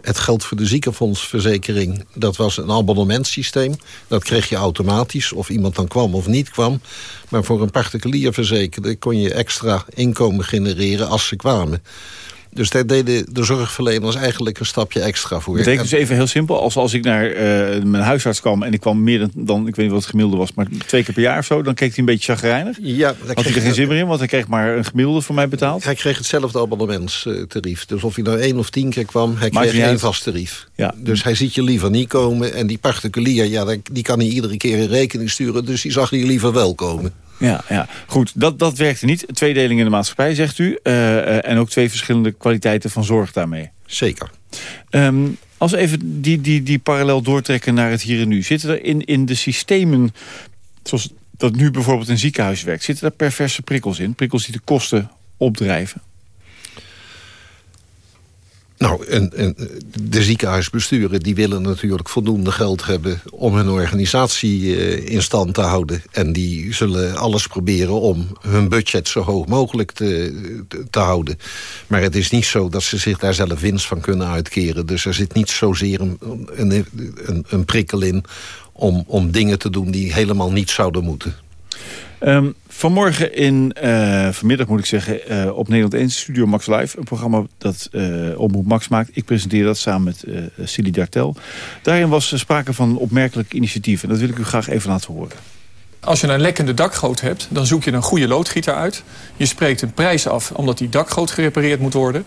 het geld voor de ziekenfondsverzekering... dat was een abonnementsysteem. Dat kreeg je automatisch, of iemand dan kwam of niet kwam. Maar voor een particulier verzekerde kon je extra inkomen genereren als ze kwamen. Dus daar deden de zorgverleners eigenlijk een stapje extra voor. Betekent dus even heel simpel, als, als ik naar eh, mijn huisarts kwam... en ik kwam meer dan, dan, ik weet niet wat het gemiddelde was... maar twee keer per jaar of zo, dan keek hij een beetje chagrijnig. Ja, Had hij er geen zin meer in, want hij kreeg maar een gemiddelde voor mij betaald. Hij kreeg hetzelfde abonnementstarief. Dus of hij nou één of tien keer kwam, hij Maakt kreeg één vast tarief. Ja. Dus hij ziet je liever niet komen. En die particulier, ja, die- kan hij iedere keer een rekening sturen. Dus die zag hij liever wel komen. Ja, ja. goed, dat, dat werkte niet. Tweedeling in de maatschappij, zegt u. eh, eh, en ook twee verschillende kwaliteiten van zorg daarmee. Zeker. Ehm, als we even die, die, die parallel doortrekken naar het hier en nu. Zitten er in, in de systemen, zoals dat nu bijvoorbeeld in ziekenhuis werkt... zitten er perverse prikkels in? Prikkels die de kosten opdrijven? Nou, en, en de ziekenhuisbesturen die willen natuurlijk voldoende geld hebben... om hun organisatie eh, in stand te houden. En die zullen alles proberen om hun budget zo hoog mogelijk te, te, houden. Maar het is niet zo dat ze zich daar zelf winst van kunnen uitkeren. Dus er zit niet zozeer een, een, een, een prikkel in... Om, om dingen te doen die helemaal niet zouden moeten. Ehm, vanmorgen in, eh, vanmiddag moet ik zeggen, eh, op Nederland 1 Studio Max Live. Een programma dat eh Omroep Max maakt. Ik presenteer dat samen met Silly Dartel. Daarin was sprake van een opmerkelijk initiatief. En dat wil ik u graag even laten horen. Als je een lekkende dakgoot hebt, dan zoek je een goede loodgieter uit. Je spreekt een prijs af omdat die dakgoot gerepareerd moet worden.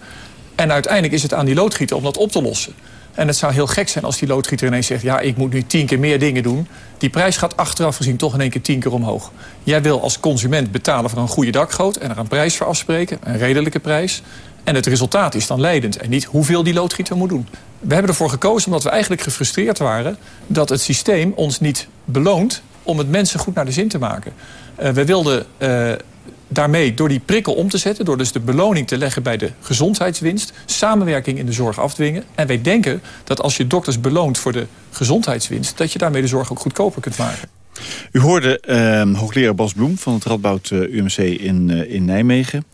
En uiteindelijk is het aan die loodgieter om dat op te lossen. En het zou heel gek zijn als die loodgieter ineens zegt... ja, ik moet nu tien keer meer dingen doen. Die prijs gaat achteraf gezien toch in één keer tien keer omhoog. Jij wil als consument betalen voor een goede dakgoot... en er een prijs voor afspreken, een redelijke prijs. En het resultaat is dan leidend en niet hoeveel die loodgieter moet doen. We hebben ervoor gekozen omdat we eigenlijk gefrustreerd waren... dat het systeem ons niet beloont om het mensen goed naar de zin te maken. Uh, we wilden uh, daarmee door die prikkel om te zetten... door dus de beloning te leggen bij de gezondheidswinst... samenwerking in de zorg afdwingen. En wij denken dat als je dokters beloont voor de gezondheidswinst... dat je daarmee de zorg ook goedkoper kunt maken. U hoorde uh, hoogleraar Bas Bloem van het Radboud uh, UMC in, uh, in Nijmegen.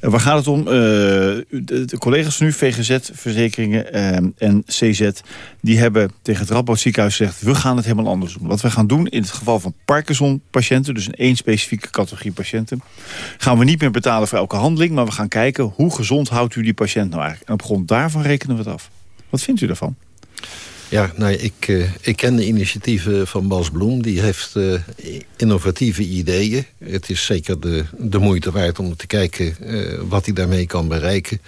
Uh, waar gaat het om? de, de, collega's van nu, VGZ, Verzekeringen en CZ... die hebben tegen het Radboud ziekenhuis gezegd... we gaan het helemaal anders doen. Wat we gaan doen in het geval van Parkinson-patiënten... dus in één specifieke categorie patiënten... gaan we niet meer betalen voor elke handeling... maar we gaan kijken hoe gezond houdt u die patiënt nou eigenlijk. En op grond daarvan rekenen we het af. Wat vindt u daarvan? Ja, nou, ik, uh, ik ken de initiatieven van Bas Bloem. Die heeft uh, innovatieve ideeën. Het is zeker de, de moeite waard om te kijken uh, wat hij daarmee kan bereiken.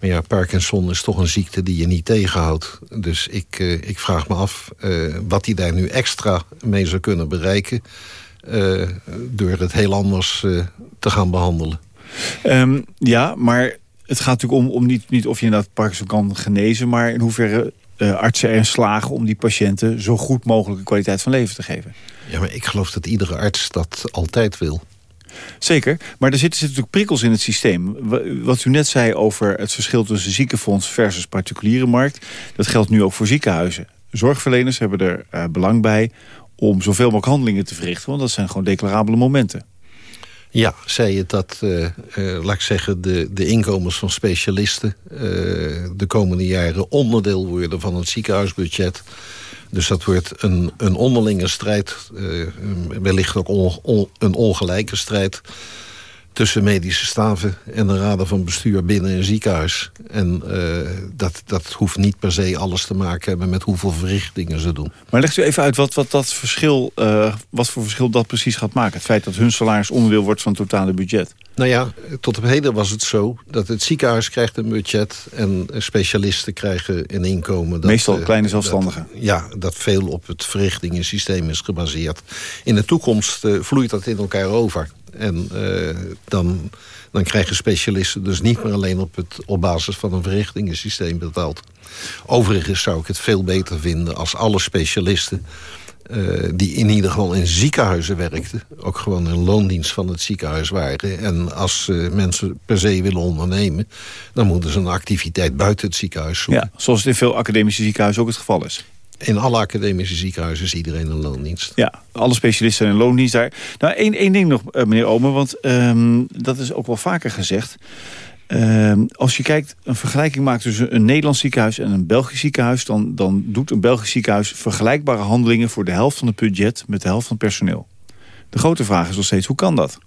Maar ja, Parkinson is toch een ziekte die je niet tegenhoudt. Dus ik, ik vraag me af wat hij daar nu extra mee zou kunnen bereiken... door het heel anders te gaan behandelen. Um, ja, maar het gaat natuurlijk om, om niet, niet of je inderdaad Parkinson kan genezen... maar in hoeverre artsen erin slagen om die patiënten zo goed mogelijke kwaliteit van leven te geven. Ja, maar ik geloof dat iedere arts dat altijd wil. Zeker, maar er zitten, natuurlijk prikkels in het systeem. Wat u net zei over het verschil tussen ziekenfonds versus particuliere markt... dat geldt nu ook voor ziekenhuizen. Zorgverleners hebben er uh, belang bij om zoveel mogelijk handelingen te verrichten... want dat zijn gewoon declarabele momenten. Ja, zei het dat, uh, uh, laat ik zeggen, de, de inkomens van specialisten... Uh, de komende jaren onderdeel worden van het ziekenhuisbudget. Dus dat wordt een, een onderlinge strijd, wellicht ook een ongelijke strijd tussen medische staven en de raden van bestuur binnen een ziekenhuis. En uh, dat, dat hoeft niet per se alles te maken hebben met hoeveel verrichtingen ze doen. Maar legt u even uit wat, wat, dat verschil, uh, wat voor verschil dat precies gaat maken. Het feit dat hun salaris onderdeel wordt van het totale budget. Nou ja, tot op heden was het zo dat het ziekenhuis krijgt een budget... en specialisten krijgen een inkomen. Dat, Meestal kleine zelfstandigen. Dat, ja, dat veel op het verrichtingensysteem is gebaseerd. In de toekomst uh, vloeit dat in elkaar over. En uh, dan, dan krijgen specialisten dus niet meer alleen op, het, op basis van een verrichtingensysteem betaald. Overigens zou ik het veel beter vinden als alle specialisten... Uh, die in ieder geval in ziekenhuizen werkten... ook gewoon een loondienst van het ziekenhuis waren. En als mensen per se willen ondernemen... dan moeten ze een activiteit buiten het ziekenhuis zoeken. Ja, zoals het in veel academische ziekenhuizen ook het geval is. In alle academische ziekenhuizen is iedereen een loondienst. Ja, alle specialisten zijn een loondienst daar. Nou, één, één ding nog, meneer Omer, want um, dat is ook wel vaker gezegd. Um, als je kijkt, een vergelijking maakt tussen een Nederlands ziekenhuis en een Belgisch ziekenhuis... Dan, dan doet een Belgisch ziekenhuis vergelijkbare handelingen... voor de helft van het budget met de helft van het personeel. De grote vraag is nog steeds, hoe kan dat?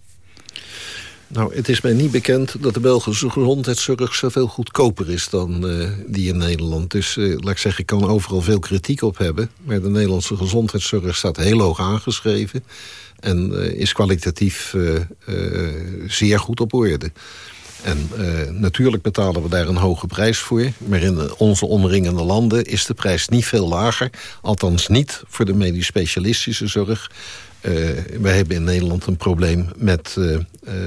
Nou, het is mij niet bekend dat de Belgische gezondheidszorg zoveel goedkoper is dan uh, die in Nederland. Dus uh, laat ik zeggen, ik kan overal veel kritiek op hebben. Maar de Nederlandse gezondheidszorg staat heel hoog aangeschreven. En uh, is kwalitatief zeer goed op orde. En natuurlijk betalen we daar een hoge prijs voor. Maar in onze omringende landen is de prijs niet veel lager. Althans niet voor de medisch specialistische zorg. Uh, wij hebben in Nederland een probleem met, uh, uh,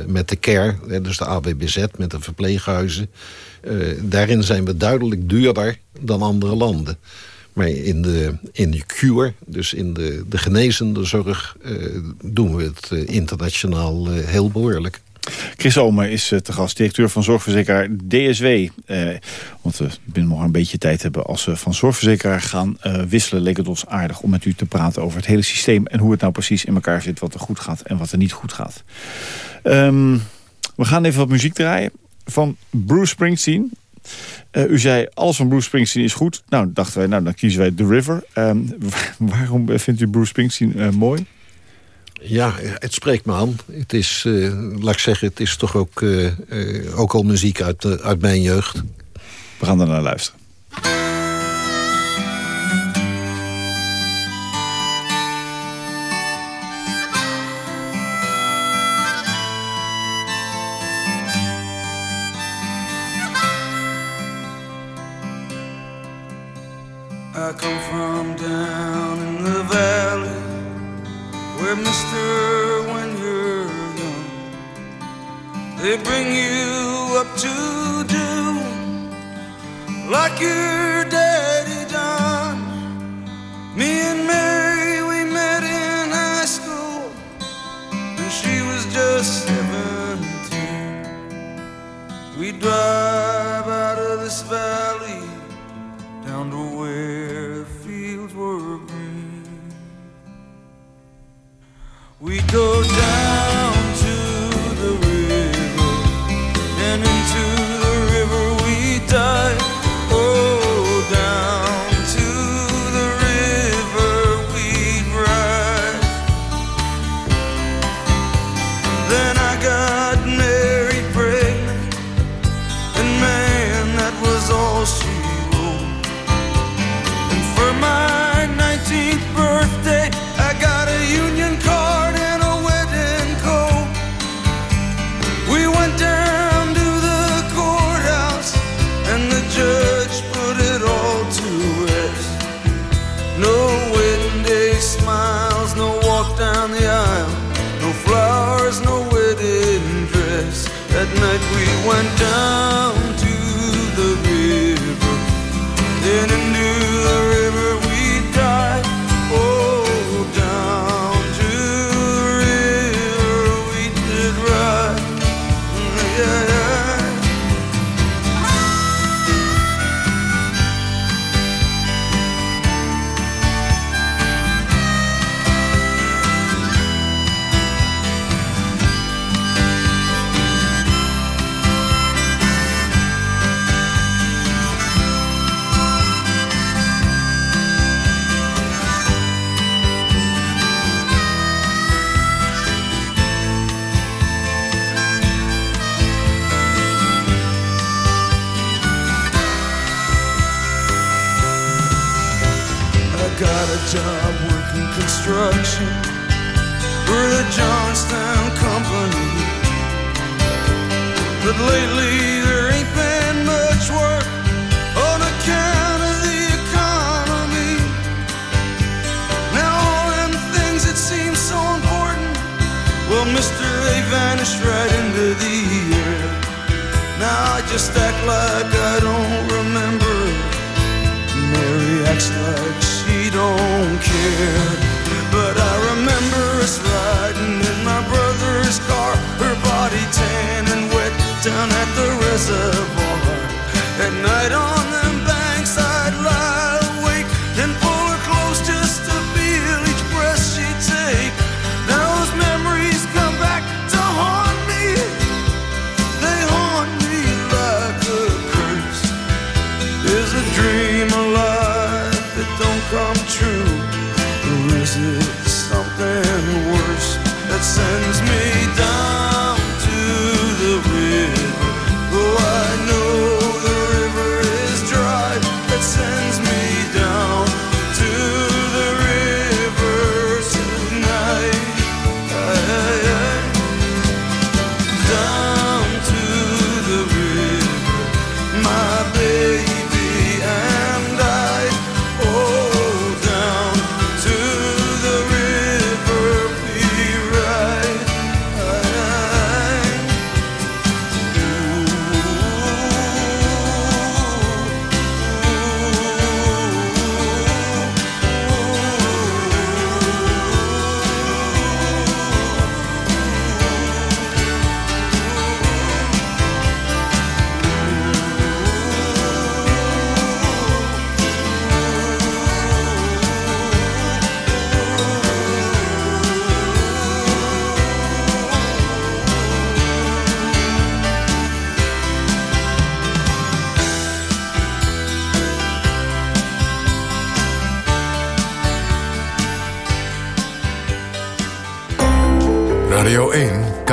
met de care, dus de AWBZ, met de verpleeghuizen. daarin zijn we duidelijk duurder dan andere landen. Maar in de, in de cure, dus in de, de genezende zorg, doen we het internationaal heel behoorlijk. Chris Omer is te gast, directeur van zorgverzekeraar DSW. Eh, want we binnen nog een beetje tijd hebben. Als we van zorgverzekeraar gaan uh, wisselen... leek het ons aardig om met u te praten over het hele systeem... en hoe het nou precies in elkaar zit, wat er goed gaat en wat er niet goed gaat. Um, we gaan even wat muziek draaien van Bruce Springsteen. Uh, u zei, alles van Bruce Springsteen is goed. Nou, dachten wij, nou, dan kiezen wij The River. Um, waarom vindt u Bruce Springsteen mooi? Ja, het spreekt me aan. Het is, uh, laat ik zeggen, het is toch ook, uh, uh, ook al muziek uit, uit mijn jeugd. We gaan er naar luisteren. I come from down bring you up to do like your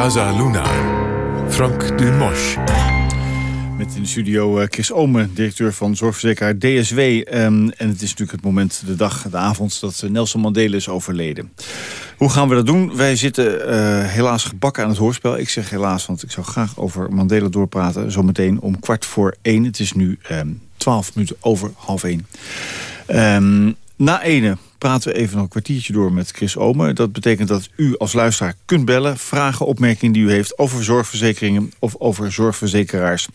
Casa Luna. Frank Dumosch. Met in de studio eh, Chris Omen, directeur van zorgverzekeraar DSW. Ehm, en het is natuurlijk het moment, de dag, de avond... dat eh, Nelson Mandela is overleden. Hoe gaan we dat doen? Wij zitten eh, helaas gebakken aan het hoorspel. Ik zeg helaas, want ik zou graag over Mandela doorpraten. Zometeen om kwart voor één. Het is nu ehm, twaalf minuten over half één. Ehm, na ene praten we even een kwartiertje door met Chris Omer. Dat betekent dat u als luisteraar kunt bellen. Vragen, opmerkingen die u heeft over zorgverzekeringen of over zorgverzekeraars.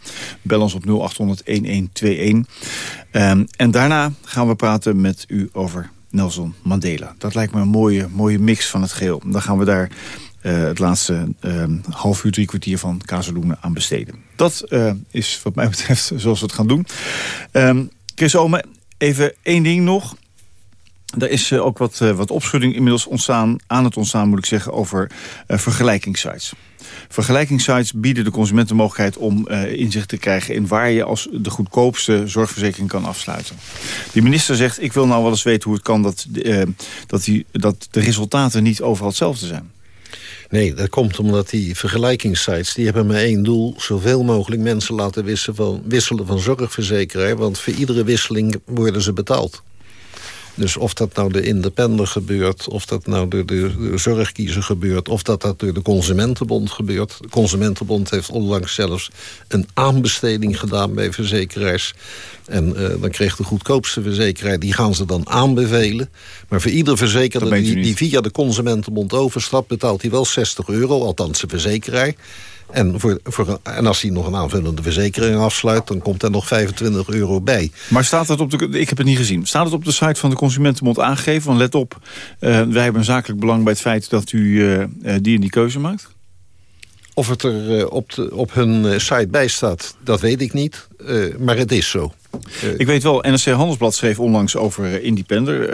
Bel ons op 0800-1121. Ehm, en daarna gaan we praten met u over Nelson Mandela. Dat lijkt me een mooie, mooie mix van het geheel. Dan gaan we daar eh, het laatste ehm, half uur, drie kwartier van Kazeloenen aan besteden. Dat eh, is wat mij betreft zoals we het gaan doen. Ehm, Chris Omer, even één ding nog... Er is eh, ook wat, eh, wat opschudding inmiddels ontstaan, aan het ontstaan moet ik zeggen, over uh, vergelijkingssites. Vergelijkingssites bieden de consument de mogelijkheid om inzicht te krijgen in waar je als de goedkoopste zorgverzekering kan afsluiten. De minister zegt, ik wil nou wel eens weten hoe het kan dat, dat, die, dat de resultaten niet overal hetzelfde zijn. Nee, dat komt omdat die vergelijkingssites... die hebben maar één doel... zoveel mogelijk mensen laten wisselen van, wisselen van zorgverzekeraar... want voor iedere wisseling worden ze betaald. Dus of dat nou de independer gebeurt... of dat nou door de, de zorgkiezer gebeurt... of dat dat door de Consumentenbond gebeurt. De Consumentenbond heeft onlangs zelfs een aanbesteding gedaan bij verzekeraars. En uh, dan kreeg de goedkoopste verzekeraar, die gaan ze dan aanbevelen. Maar voor ieder verzekeraar die, die via de Consumentenbond overstapt... betaalt hij wel 60 euro, althans de verzekeraar... En, voor, voor, en als hij nog een aanvullende verzekering afsluit... dan komt er nog 25 euro bij. Maar staat dat op de... Ik heb het niet gezien. Staat het op de site van de Consumentenbond aangegeven? Van let op, uh, wij hebben een zakelijk belang bij het feit... dat u uh, die en die keuze maakt? Of het er op, de, op hun site bij staat, dat weet ik niet. maar het is zo. Ik weet wel, NRC Handelsblad schreef onlangs over Independer.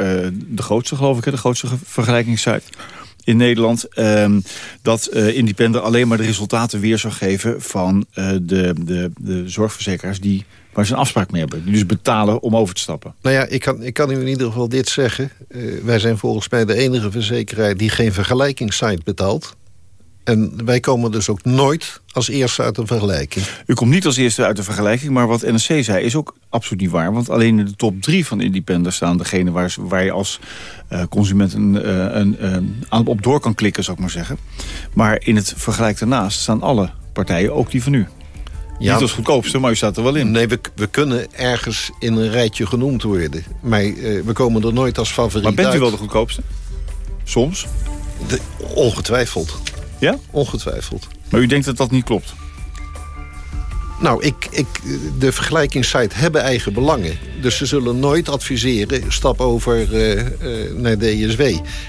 de grootste, geloof ik, de grootste vergelijkingssite in Nederland... Uh, dat uh, Independer alleen maar de resultaten weer zou geven... van uh, de, de, de zorgverzekeraars die, waar ze een afspraak mee hebben. Die dus betalen om over te stappen. Nou ja, ik kan, ik kan u in ieder geval dit zeggen. Uh, wij zijn volgens mij de enige verzekeraar... die geen vergelijkingssite betaalt. En wij komen dus ook nooit als eerste uit een vergelijking. U komt niet als eerste uit de vergelijking, maar wat NSC zei is ook absoluut niet waar. Want alleen in de top drie van Independent staan degene waar, waar je als uh, consument een, uh, een, uh, aan op door kan klikken, zou ik maar zeggen. Maar in het vergelijk daarnaast staan alle partijen, ook die van u. Ja, niet als goedkoopste, maar u staat er wel in. Nee, we, we kunnen ergens in een rijtje genoemd worden. Maar we komen er nooit als favoriet Maar bent u wel de goedkoopste? Soms? De, ongetwijfeld. Ja? Ongetwijfeld. Maar u denkt dat dat niet klopt? Nou, ik, ik, de vergelijkingssite hebben eigen belangen. Dus ze zullen nooit adviseren, stap over uh, uh, naar DSW.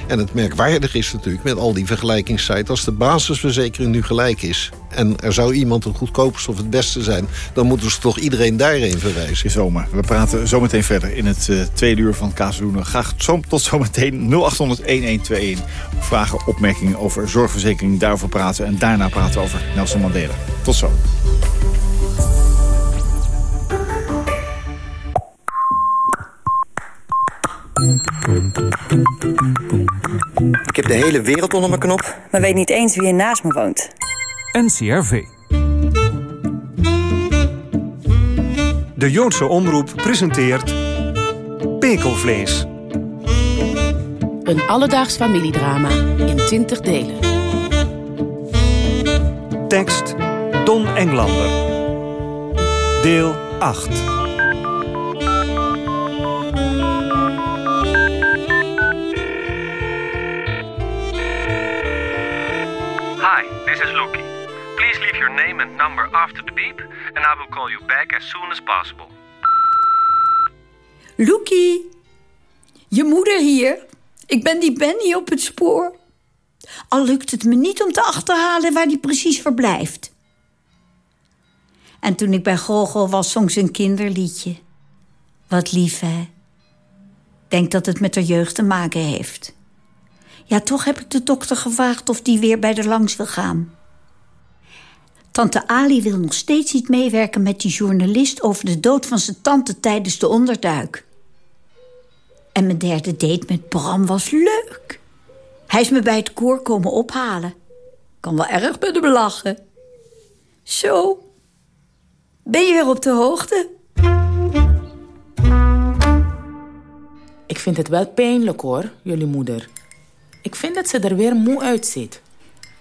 En het merkwaardige is natuurlijk met al die vergelijkingssites... als de basisverzekering nu gelijk is... en er zou iemand het goedkoopste of het beste zijn... dan moeten ze toch iedereen daarheen verwijzen. Zomaar. We praten zometeen verder in het uh, tweede uur van Kazeloenen. Graag zo, tot zometeen 0800-1121. Vragen, opmerkingen over zorgverzekering, daarover praten... en daarna praten over Nelson Mandela. Tot zo. Ik heb de hele wereld onder mijn knop, maar weet niet eens wie er naast me woont. NCRV. De Joodse Omroep presenteert Pekelvlees. Een alledaags familiedrama in 20 delen. Tekst Don Englander. Deel 8. Number after the beep, and I will call you back as soon as possible. Loekie, je moeder hier. Ik ben die Benny op het spoor. Al lukt het me niet om te achterhalen waar die precies verblijft. En toen ik bij Gogol was, zong ze een kinderliedje. Wat lief, hè? Denk dat het met haar jeugd te maken heeft. Ja, toch heb ik de dokter gevraagd of die weer bij de langs wil gaan. Tante Ali wil nog steeds niet meewerken met die journalist... over de dood van zijn tante tijdens de onderduik. En mijn derde date met Bram was leuk. Hij is me bij het koor komen ophalen. Kan wel erg met hem lachen. Zo. Ben je weer op de hoogte? Ik vind het wel pijnlijk hoor, jullie moeder. Ik vind dat ze er weer moe uitziet.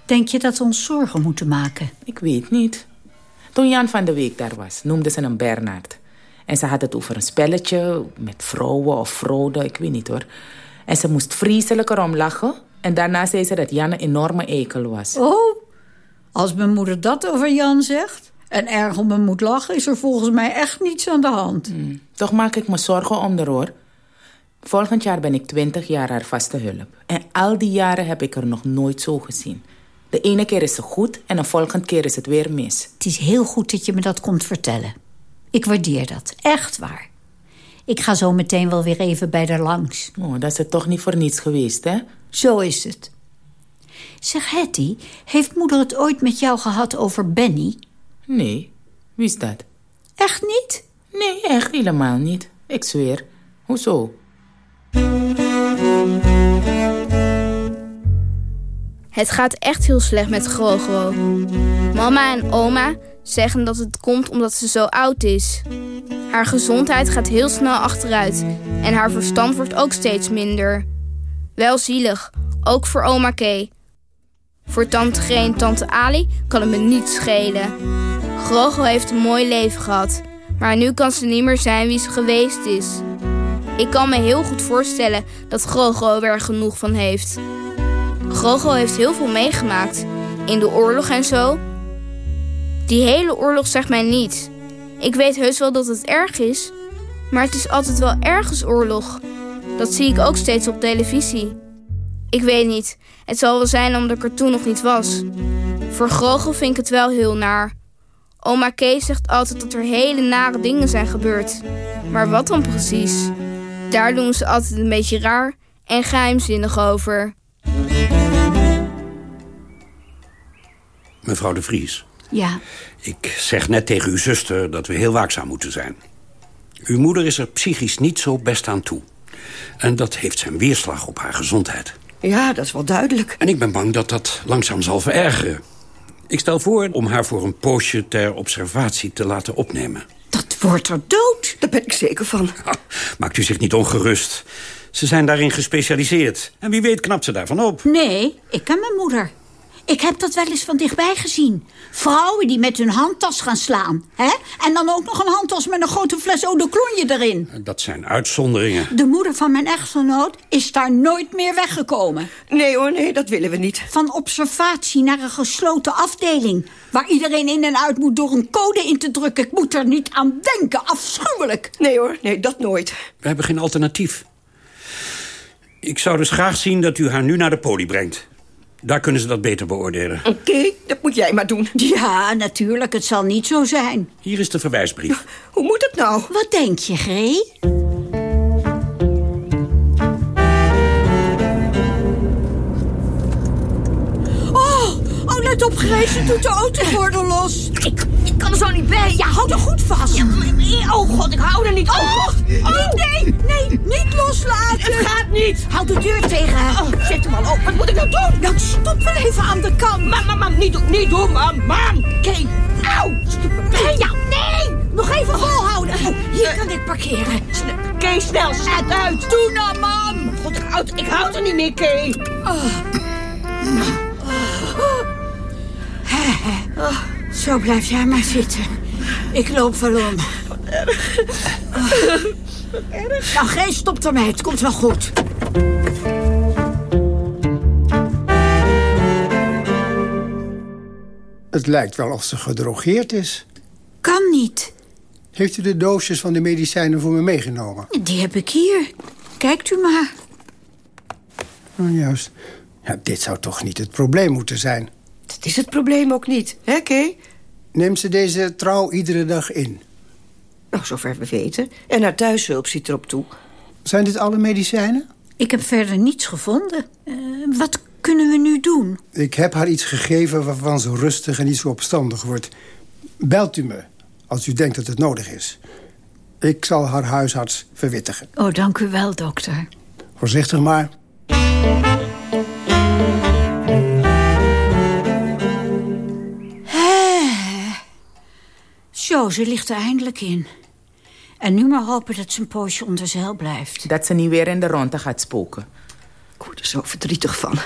Denk je dat we ons zorgen moeten maken? Ik weet niet. Toen Jan van de Week daar was, noemde ze hem Bernard. En ze had het over een spelletje met vrouwen of fraude, ik weet niet hoor. En ze moest vreselijk erom lachen. En daarna zei ze dat Jan een enorme ekel was. Oh, als mijn moeder dat over Jan zegt... en erg om hem moet lachen, is er volgens mij echt niets aan de hand. Hmm, toch maak ik me zorgen om haar hoor. Volgend jaar ben ik 20 jaar haar vaste hulp. En al die jaren heb ik haar nog nooit zo gezien. De ene keer is ze goed en de volgende keer is het weer mis. Het is heel goed dat je me dat komt vertellen. Ik waardeer dat, echt waar. Ik ga zo meteen wel weer even bij haar langs. Oh, dat is het toch niet voor niets geweest, hè? Zo is het. Zeg, Hetty, heeft moeder het ooit met jou gehad over Benny? Nee, wie is dat? Echt niet? Nee, echt helemaal niet. Ik zweer. Hoezo? Het gaat echt heel slecht met Grogo. Mama en oma zeggen dat het komt omdat ze zo oud is. Haar gezondheid gaat heel snel achteruit en haar verstand wordt ook steeds minder. Wel zielig, ook voor oma Kay. Voor tante G en tante Ali kan het me niet schelen. Grogo heeft een mooi leven gehad, maar nu kan ze niet meer zijn wie ze geweest is. Ik kan me heel goed voorstellen dat Grogo er genoeg van heeft. Grogo heeft heel veel meegemaakt. In de oorlog en zo. Die hele oorlog zegt mij niets. Ik weet heus wel dat het erg is. Maar het is altijd wel ergens oorlog. Dat zie ik ook steeds op televisie. Ik weet niet. Het zal wel zijn omdat ik er toen nog niet was. Voor Grogo vind ik het wel heel naar. Oma Kees zegt altijd dat er hele nare dingen zijn gebeurd. Maar wat dan precies? Daar doen ze altijd een beetje raar en geheimzinnig over. Mevrouw de Vries. Ja. Ik zeg net tegen uw zuster dat we heel waakzaam moeten zijn. Uw moeder is er psychisch niet zo best aan toe. En dat heeft zijn weerslag op haar gezondheid. Ja, dat is wel duidelijk. En ik ben bang dat dat langzaam zal verergeren. Ik stel voor om haar voor een poosje ter observatie te laten opnemen. Dat wordt er dood. Daar ben ik zeker van. Maakt u zich niet ongerust. Ze zijn daarin gespecialiseerd. En wie weet knapt ze daarvan op. Nee, ik ken mijn moeder. Ik heb dat wel eens van dichtbij gezien. Vrouwen die met hun handtas gaan slaan. Hè? En dan ook nog een handtas met een grote fles eau de cologne erin. Dat zijn uitzonderingen. De moeder van mijn echtgenoot is daar nooit meer weggekomen. Nee hoor, nee, dat willen we niet. Van observatie naar een gesloten afdeling. Waar iedereen in en uit moet door een code in te drukken. Ik moet er niet aan denken, afschuwelijk. Nee hoor, nee, dat nooit. We hebben geen alternatief. Ik zou dus graag zien dat u haar nu naar de poli brengt. Daar kunnen ze dat beter beoordelen. Oké, dat moet jij maar doen. Ja, natuurlijk, het zal niet zo zijn. Hier is de verwijsbrief. Hoe moet het nou? Wat denk je, Gree? Oh, oh, let op, Grace, je doet de autogordel los. Ik, er zo niet bij. Ja, hou er goed vast. oh god, ik hou er niet op. Oh, oh. Nee, nee, niet loslaten. Het gaat niet. Hou de deur tegen. Oh, zet hem al op. Wat moet ik nou doen? Nou, stop wel even aan de kant. Mam, mam, mam, niet doen, niet doen, mam, mam. Kijk, auw. Nee, ja, nee. Nog even volhouden. Oh, hier kan ik parkeren. Kees, snel, zet uit. Doe nou, mam. God, ik houd, ik houd er niet meer, Kay. Oh. Oh, zo blijf jij maar zitten. Ik loop wel om. Wat erg. Wat erg. Nou, geen stop ermee. Het komt wel goed. Het lijkt wel of ze gedrogeerd is. Kan niet. Heeft u de doosjes van de medicijnen voor me meegenomen? Die heb ik hier. Kijkt u maar. Nou, juist. Ja, dit zou toch niet het probleem moeten zijn? Dat is het probleem ook niet, hè, Kay? Neemt ze deze trouw iedere dag in? Nou, zover we weten. En haar thuishulp ziet erop toe. Zijn dit alle medicijnen? Ik heb verder niets gevonden. Uh, wat kunnen we nu doen? Ik heb haar iets gegeven waarvan ze rustig en niet zo opstandig wordt. Belt u me, als u denkt dat het nodig is. Ik zal haar huisarts verwittigen. Oh, dank u wel, dokter. Voorzichtig maar. Zo, ze ligt er eindelijk in. En nu maar hopen dat ze een poosje onder zeil blijft. Dat ze niet weer in de ronde gaat spoken. Ik word er zo verdrietig van.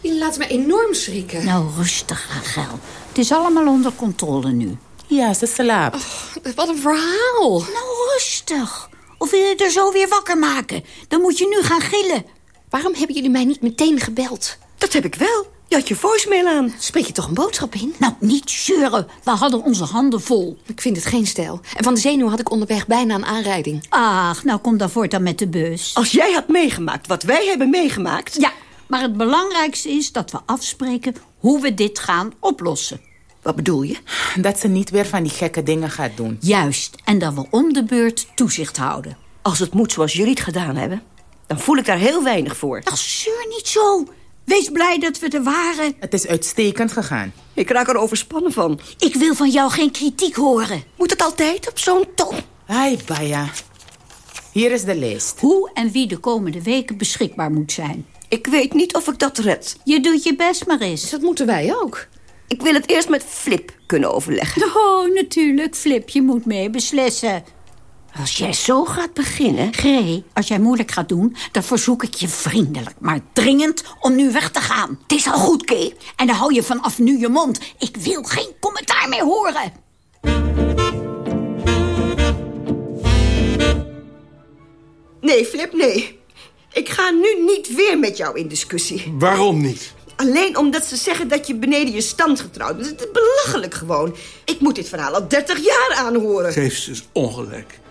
Je laat me enorm schrikken. Nou, rustig, Rachel. Het is allemaal onder controle nu. Ja, ze slaapt. Oh, wat een verhaal. Nou, rustig. Of wil je er zo weer wakker maken? Dan moet je nu gaan gillen. Waarom hebben jullie mij niet meteen gebeld? Dat heb ik wel. Je had je voicemail aan. Spreek je toch een boodschap in? Nou, niet zeuren. We hadden onze handen vol. Ik vind het geen stijl. En van de zenuw had ik onderweg bijna een aanrijding. Ach, nou kom dan voortaan met de bus. Als jij had meegemaakt wat wij hebben meegemaakt... Ja, maar het belangrijkste is dat we afspreken hoe we dit gaan oplossen. Wat bedoel je? Dat ze niet weer van die gekke dingen gaat doen. Juist, en dat we om de beurt toezicht houden. Als het moet zoals jullie het gedaan hebben... dan voel ik daar heel weinig voor. Ach, zeur niet zo. Wees blij dat we er waren. Het is uitstekend gegaan. Ik raak er overspannen van. Ik wil van jou geen kritiek horen. Moet het altijd op zo'n toon? Hai, Baya. Hier is de lijst. Hoe en wie de komende weken beschikbaar moet zijn. Ik weet niet of ik dat red. Je doet je best maar eens. Dat moeten wij ook. Ik wil het eerst met Flip kunnen overleggen. Oh, natuurlijk. Flip, je moet mee beslissen. Als jij zo gaat beginnen... Gree, als jij moeilijk gaat doen... dan verzoek ik je vriendelijk, maar dringend om nu weg te gaan. Het is al goed, Kay. En dan hou je vanaf nu je mond. Ik wil geen commentaar meer horen. Nee, Flip, nee. Ik ga nu niet weer met jou in discussie. Waarom niet? Alleen omdat ze zeggen dat je beneden je stand getrouwd bent. Het is belachelijk gewoon. Ik moet dit verhaal al 30 jaar aanhoren. Geef ze eens ongelijk.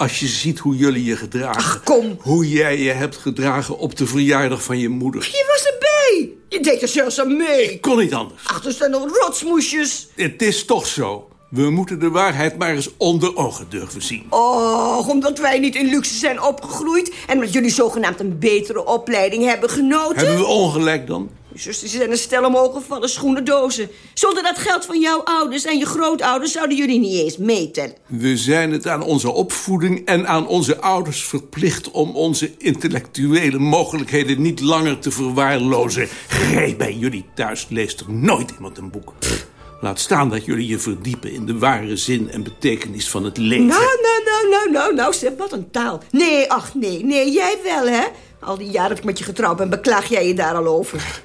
Als je ziet hoe jullie je gedragen. Ach, kom. Hoe jij je hebt gedragen op de verjaardag van je moeder. Je was erbij. Je deed er zelfs aan mee. Ik kon niet anders. Ach, er zijn nog rotsmoesjes. Het is toch zo. We moeten de waarheid maar eens onder ogen durven zien. Oh, omdat wij niet in luxe zijn opgegroeid... en omdat jullie zogenaamd een betere opleiding hebben genoten. Hebben we ongelijk dan? Je zusters zijn een stel omhoog gevallen schoenendozen. Zonder dat geld van jouw ouders en je grootouders... zouden jullie niet eens meetellen. We zijn het aan onze opvoeding en aan onze ouders verplicht... om onze intellectuele mogelijkheden niet langer te verwaarlozen. Gij bij jullie thuis leest er nooit iemand een boek. Pff, laat staan dat jullie je verdiepen in de ware zin en betekenis van het leven. Nou, nou, nou, nou, nou, nou, zeg, wat een taal. Nee, ach nee, nee, jij wel, hè? Al die jaren dat ik met je getrouwd ben, beklaag jij je daar al over.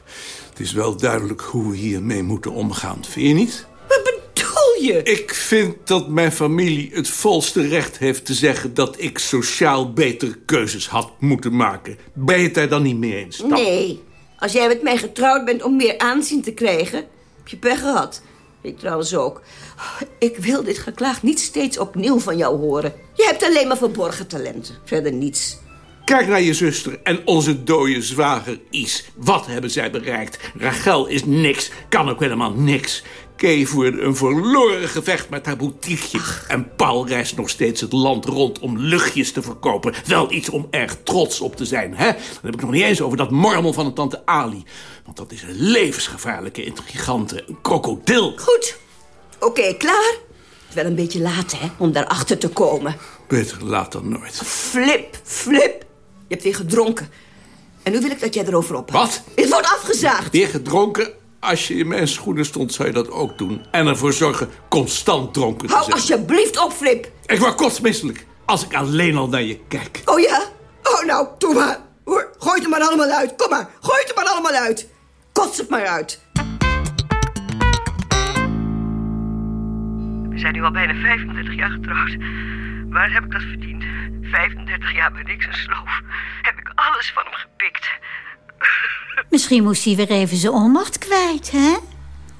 Het is wel duidelijk hoe we hiermee moeten omgaan, vind je niet? Wat bedoel je? Ik vind dat mijn familie het volste recht heeft te zeggen... dat ik sociaal beter keuzes had moeten maken. Ben je het daar dan niet mee eens? Dan? Nee, als jij met mij getrouwd bent om meer aanzien te krijgen... heb je pech gehad. Ik trouwens ook. Ik wil dit geklaag niet steeds opnieuw van jou horen. Je hebt alleen maar verborgen talenten. Verder niets. Kijk naar je zuster en onze dode zwager Is. Wat hebben zij bereikt? Rachel is niks, kan ook helemaal niks. Kay voerde een verloren gevecht met haar boutiqueje. En Paul reist nog steeds het land rond om luchtjes te verkopen. Wel iets om erg trots op te zijn, hè? Dan heb ik nog niet eens over dat mormel van een tante Ali. Want dat is een levensgevaarlijke intrigante, een krokodil. Goed. Oké, klaar? Het is wel een beetje laat, hè, om daarachter te komen. Beter laat dan nooit. Flip, flip. Je hebt weer gedronken. En nu wil ik dat jij erover ophoudt. Wat? Het wordt afgezaagd. Weer gedronken? Als je in mijn schoenen stond, zou je dat ook doen. En ervoor zorgen constant dronken te Hou zijn. alsjeblieft op, Flip. Ik word kotsmisselijk als ik alleen al naar je kijk. Oh ja? Oh nou, doe maar. Hoor, gooi het er maar allemaal uit. Kom maar, gooi het er maar allemaal uit. Kots het maar uit. We zijn nu al bijna 35 jaar getrouwd. Waar heb ik dat verdiend? 35 jaar ben ik zijn sloof. Heb ik alles van hem gepikt. Misschien moest hij weer even zijn onmacht kwijt, hè?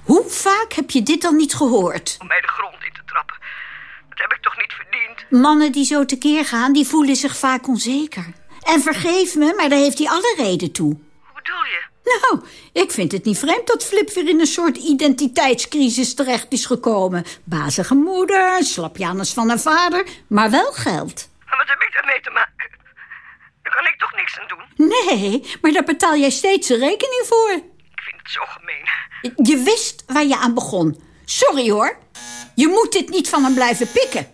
Hoe vaak heb je dit dan niet gehoord? Om mij de grond in te trappen. Dat heb ik toch niet verdiend? Mannen die zo tekeer gaan, die voelen zich vaak onzeker. En vergeef me, maar daar heeft hij alle reden toe. Hoe bedoel je? Nou, ik vind het niet vreemd dat Flip weer in een soort identiteitscrisis terecht is gekomen. Bazige moeder, slapjanus van haar vader, maar wel geld. Maar wat heb ik daarmee te maken? Daar kan ik toch niks aan doen? Nee, maar daar betaal jij steeds een rekening voor. Ik vind het zo gemeen. Je wist waar je aan begon. Sorry hoor. Je moet dit niet van hem blijven pikken.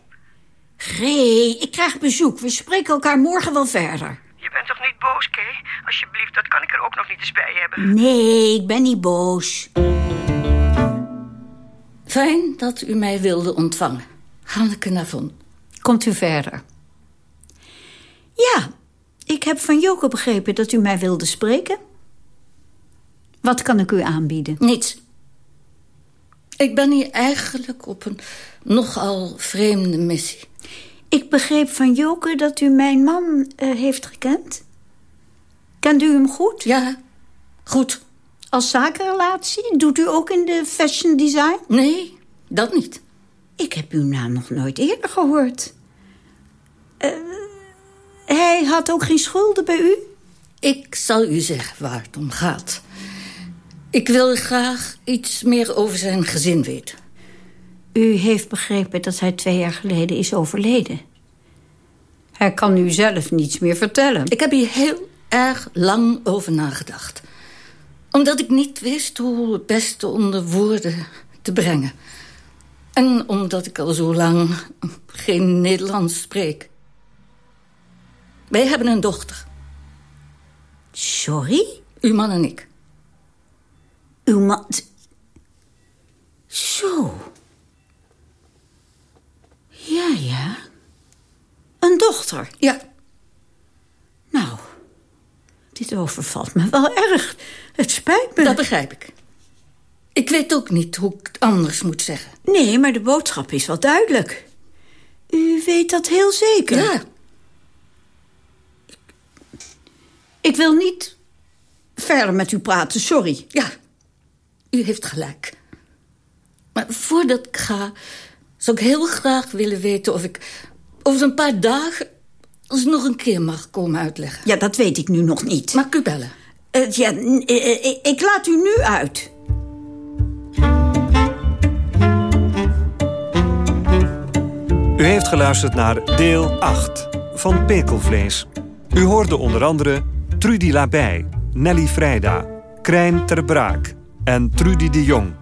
Gray, ik krijg bezoek. We spreken elkaar morgen wel verder. Je bent toch niet boos, Kay? Alsjeblieft, dat kan ik er ook nog niet eens bij hebben. Nee, ik ben niet boos. Fijn dat u mij wilde ontvangen. Hanneke Navon. Komt u verder. Ja, ik heb van Joko begrepen dat u mij wilde spreken. Wat kan ik u aanbieden? Niets. Ik ben hier eigenlijk op een nogal vreemde missie. Ik begreep van Joke dat u mijn man eh, heeft gekend. Kent u hem goed? Ja, goed. Als zakenrelatie? Doet u ook in de fashion design? Nee, dat niet. Ik heb uw naam nog nooit eerder gehoord. Eh, hij had ook geen schulden bij u? Ik zal u zeggen waar het om gaat. Ik wil graag iets meer over zijn gezin weten. U heeft begrepen dat hij twee jaar geleden is overleden. Hij kan u zelf niets meer vertellen. Ik heb hier heel erg lang over nagedacht. Omdat ik niet wist hoe het beste onder woorden te brengen. En omdat ik al zo lang geen Nederlands spreek. Wij hebben een dochter. Sorry? Uw man en ik. Uw man... Zo. Ja, ja. Een dochter? Ja. Nou, dit overvalt me wel erg. Het spijt me. Dat begrijp ik. Ik weet ook niet hoe ik het anders moet zeggen. Nee, maar de boodschap is wel duidelijk. U weet dat heel zeker? Ja. Ik wil niet verder met u praten, sorry. Ja, u heeft gelijk. Maar voordat ik ga, zou ik heel graag willen weten of ik over een paar dagen ons nog een keer mag komen uitleggen. Ja, dat weet ik nu nog niet. Mag ik u bellen? Uh, ja, ik, ik laat u nu uit. U heeft geluisterd naar deel 8 van Pekelvlees. U hoorde onder andere Trudy Labij, Nelly Vrijda, Krijn ter Braak en Trudy de Jong.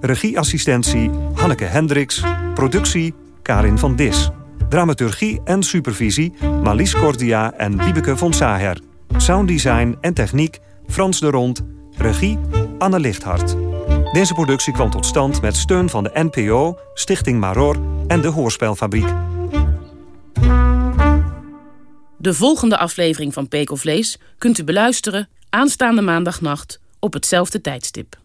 Regieassistentie Hanneke Hendricks. Productie Karin van Dis. Dramaturgie en supervisie Marlies Cordia en Wiebeke von Saher. Sounddesign en techniek Frans de Rond. Regie Anne Lichthart. Deze productie kwam tot stand met steun van de NPO, Stichting Maror en de Hoorspelfabriek. De volgende aflevering van Pekelvlees kunt u beluisteren aanstaande maandagnacht op hetzelfde tijdstip.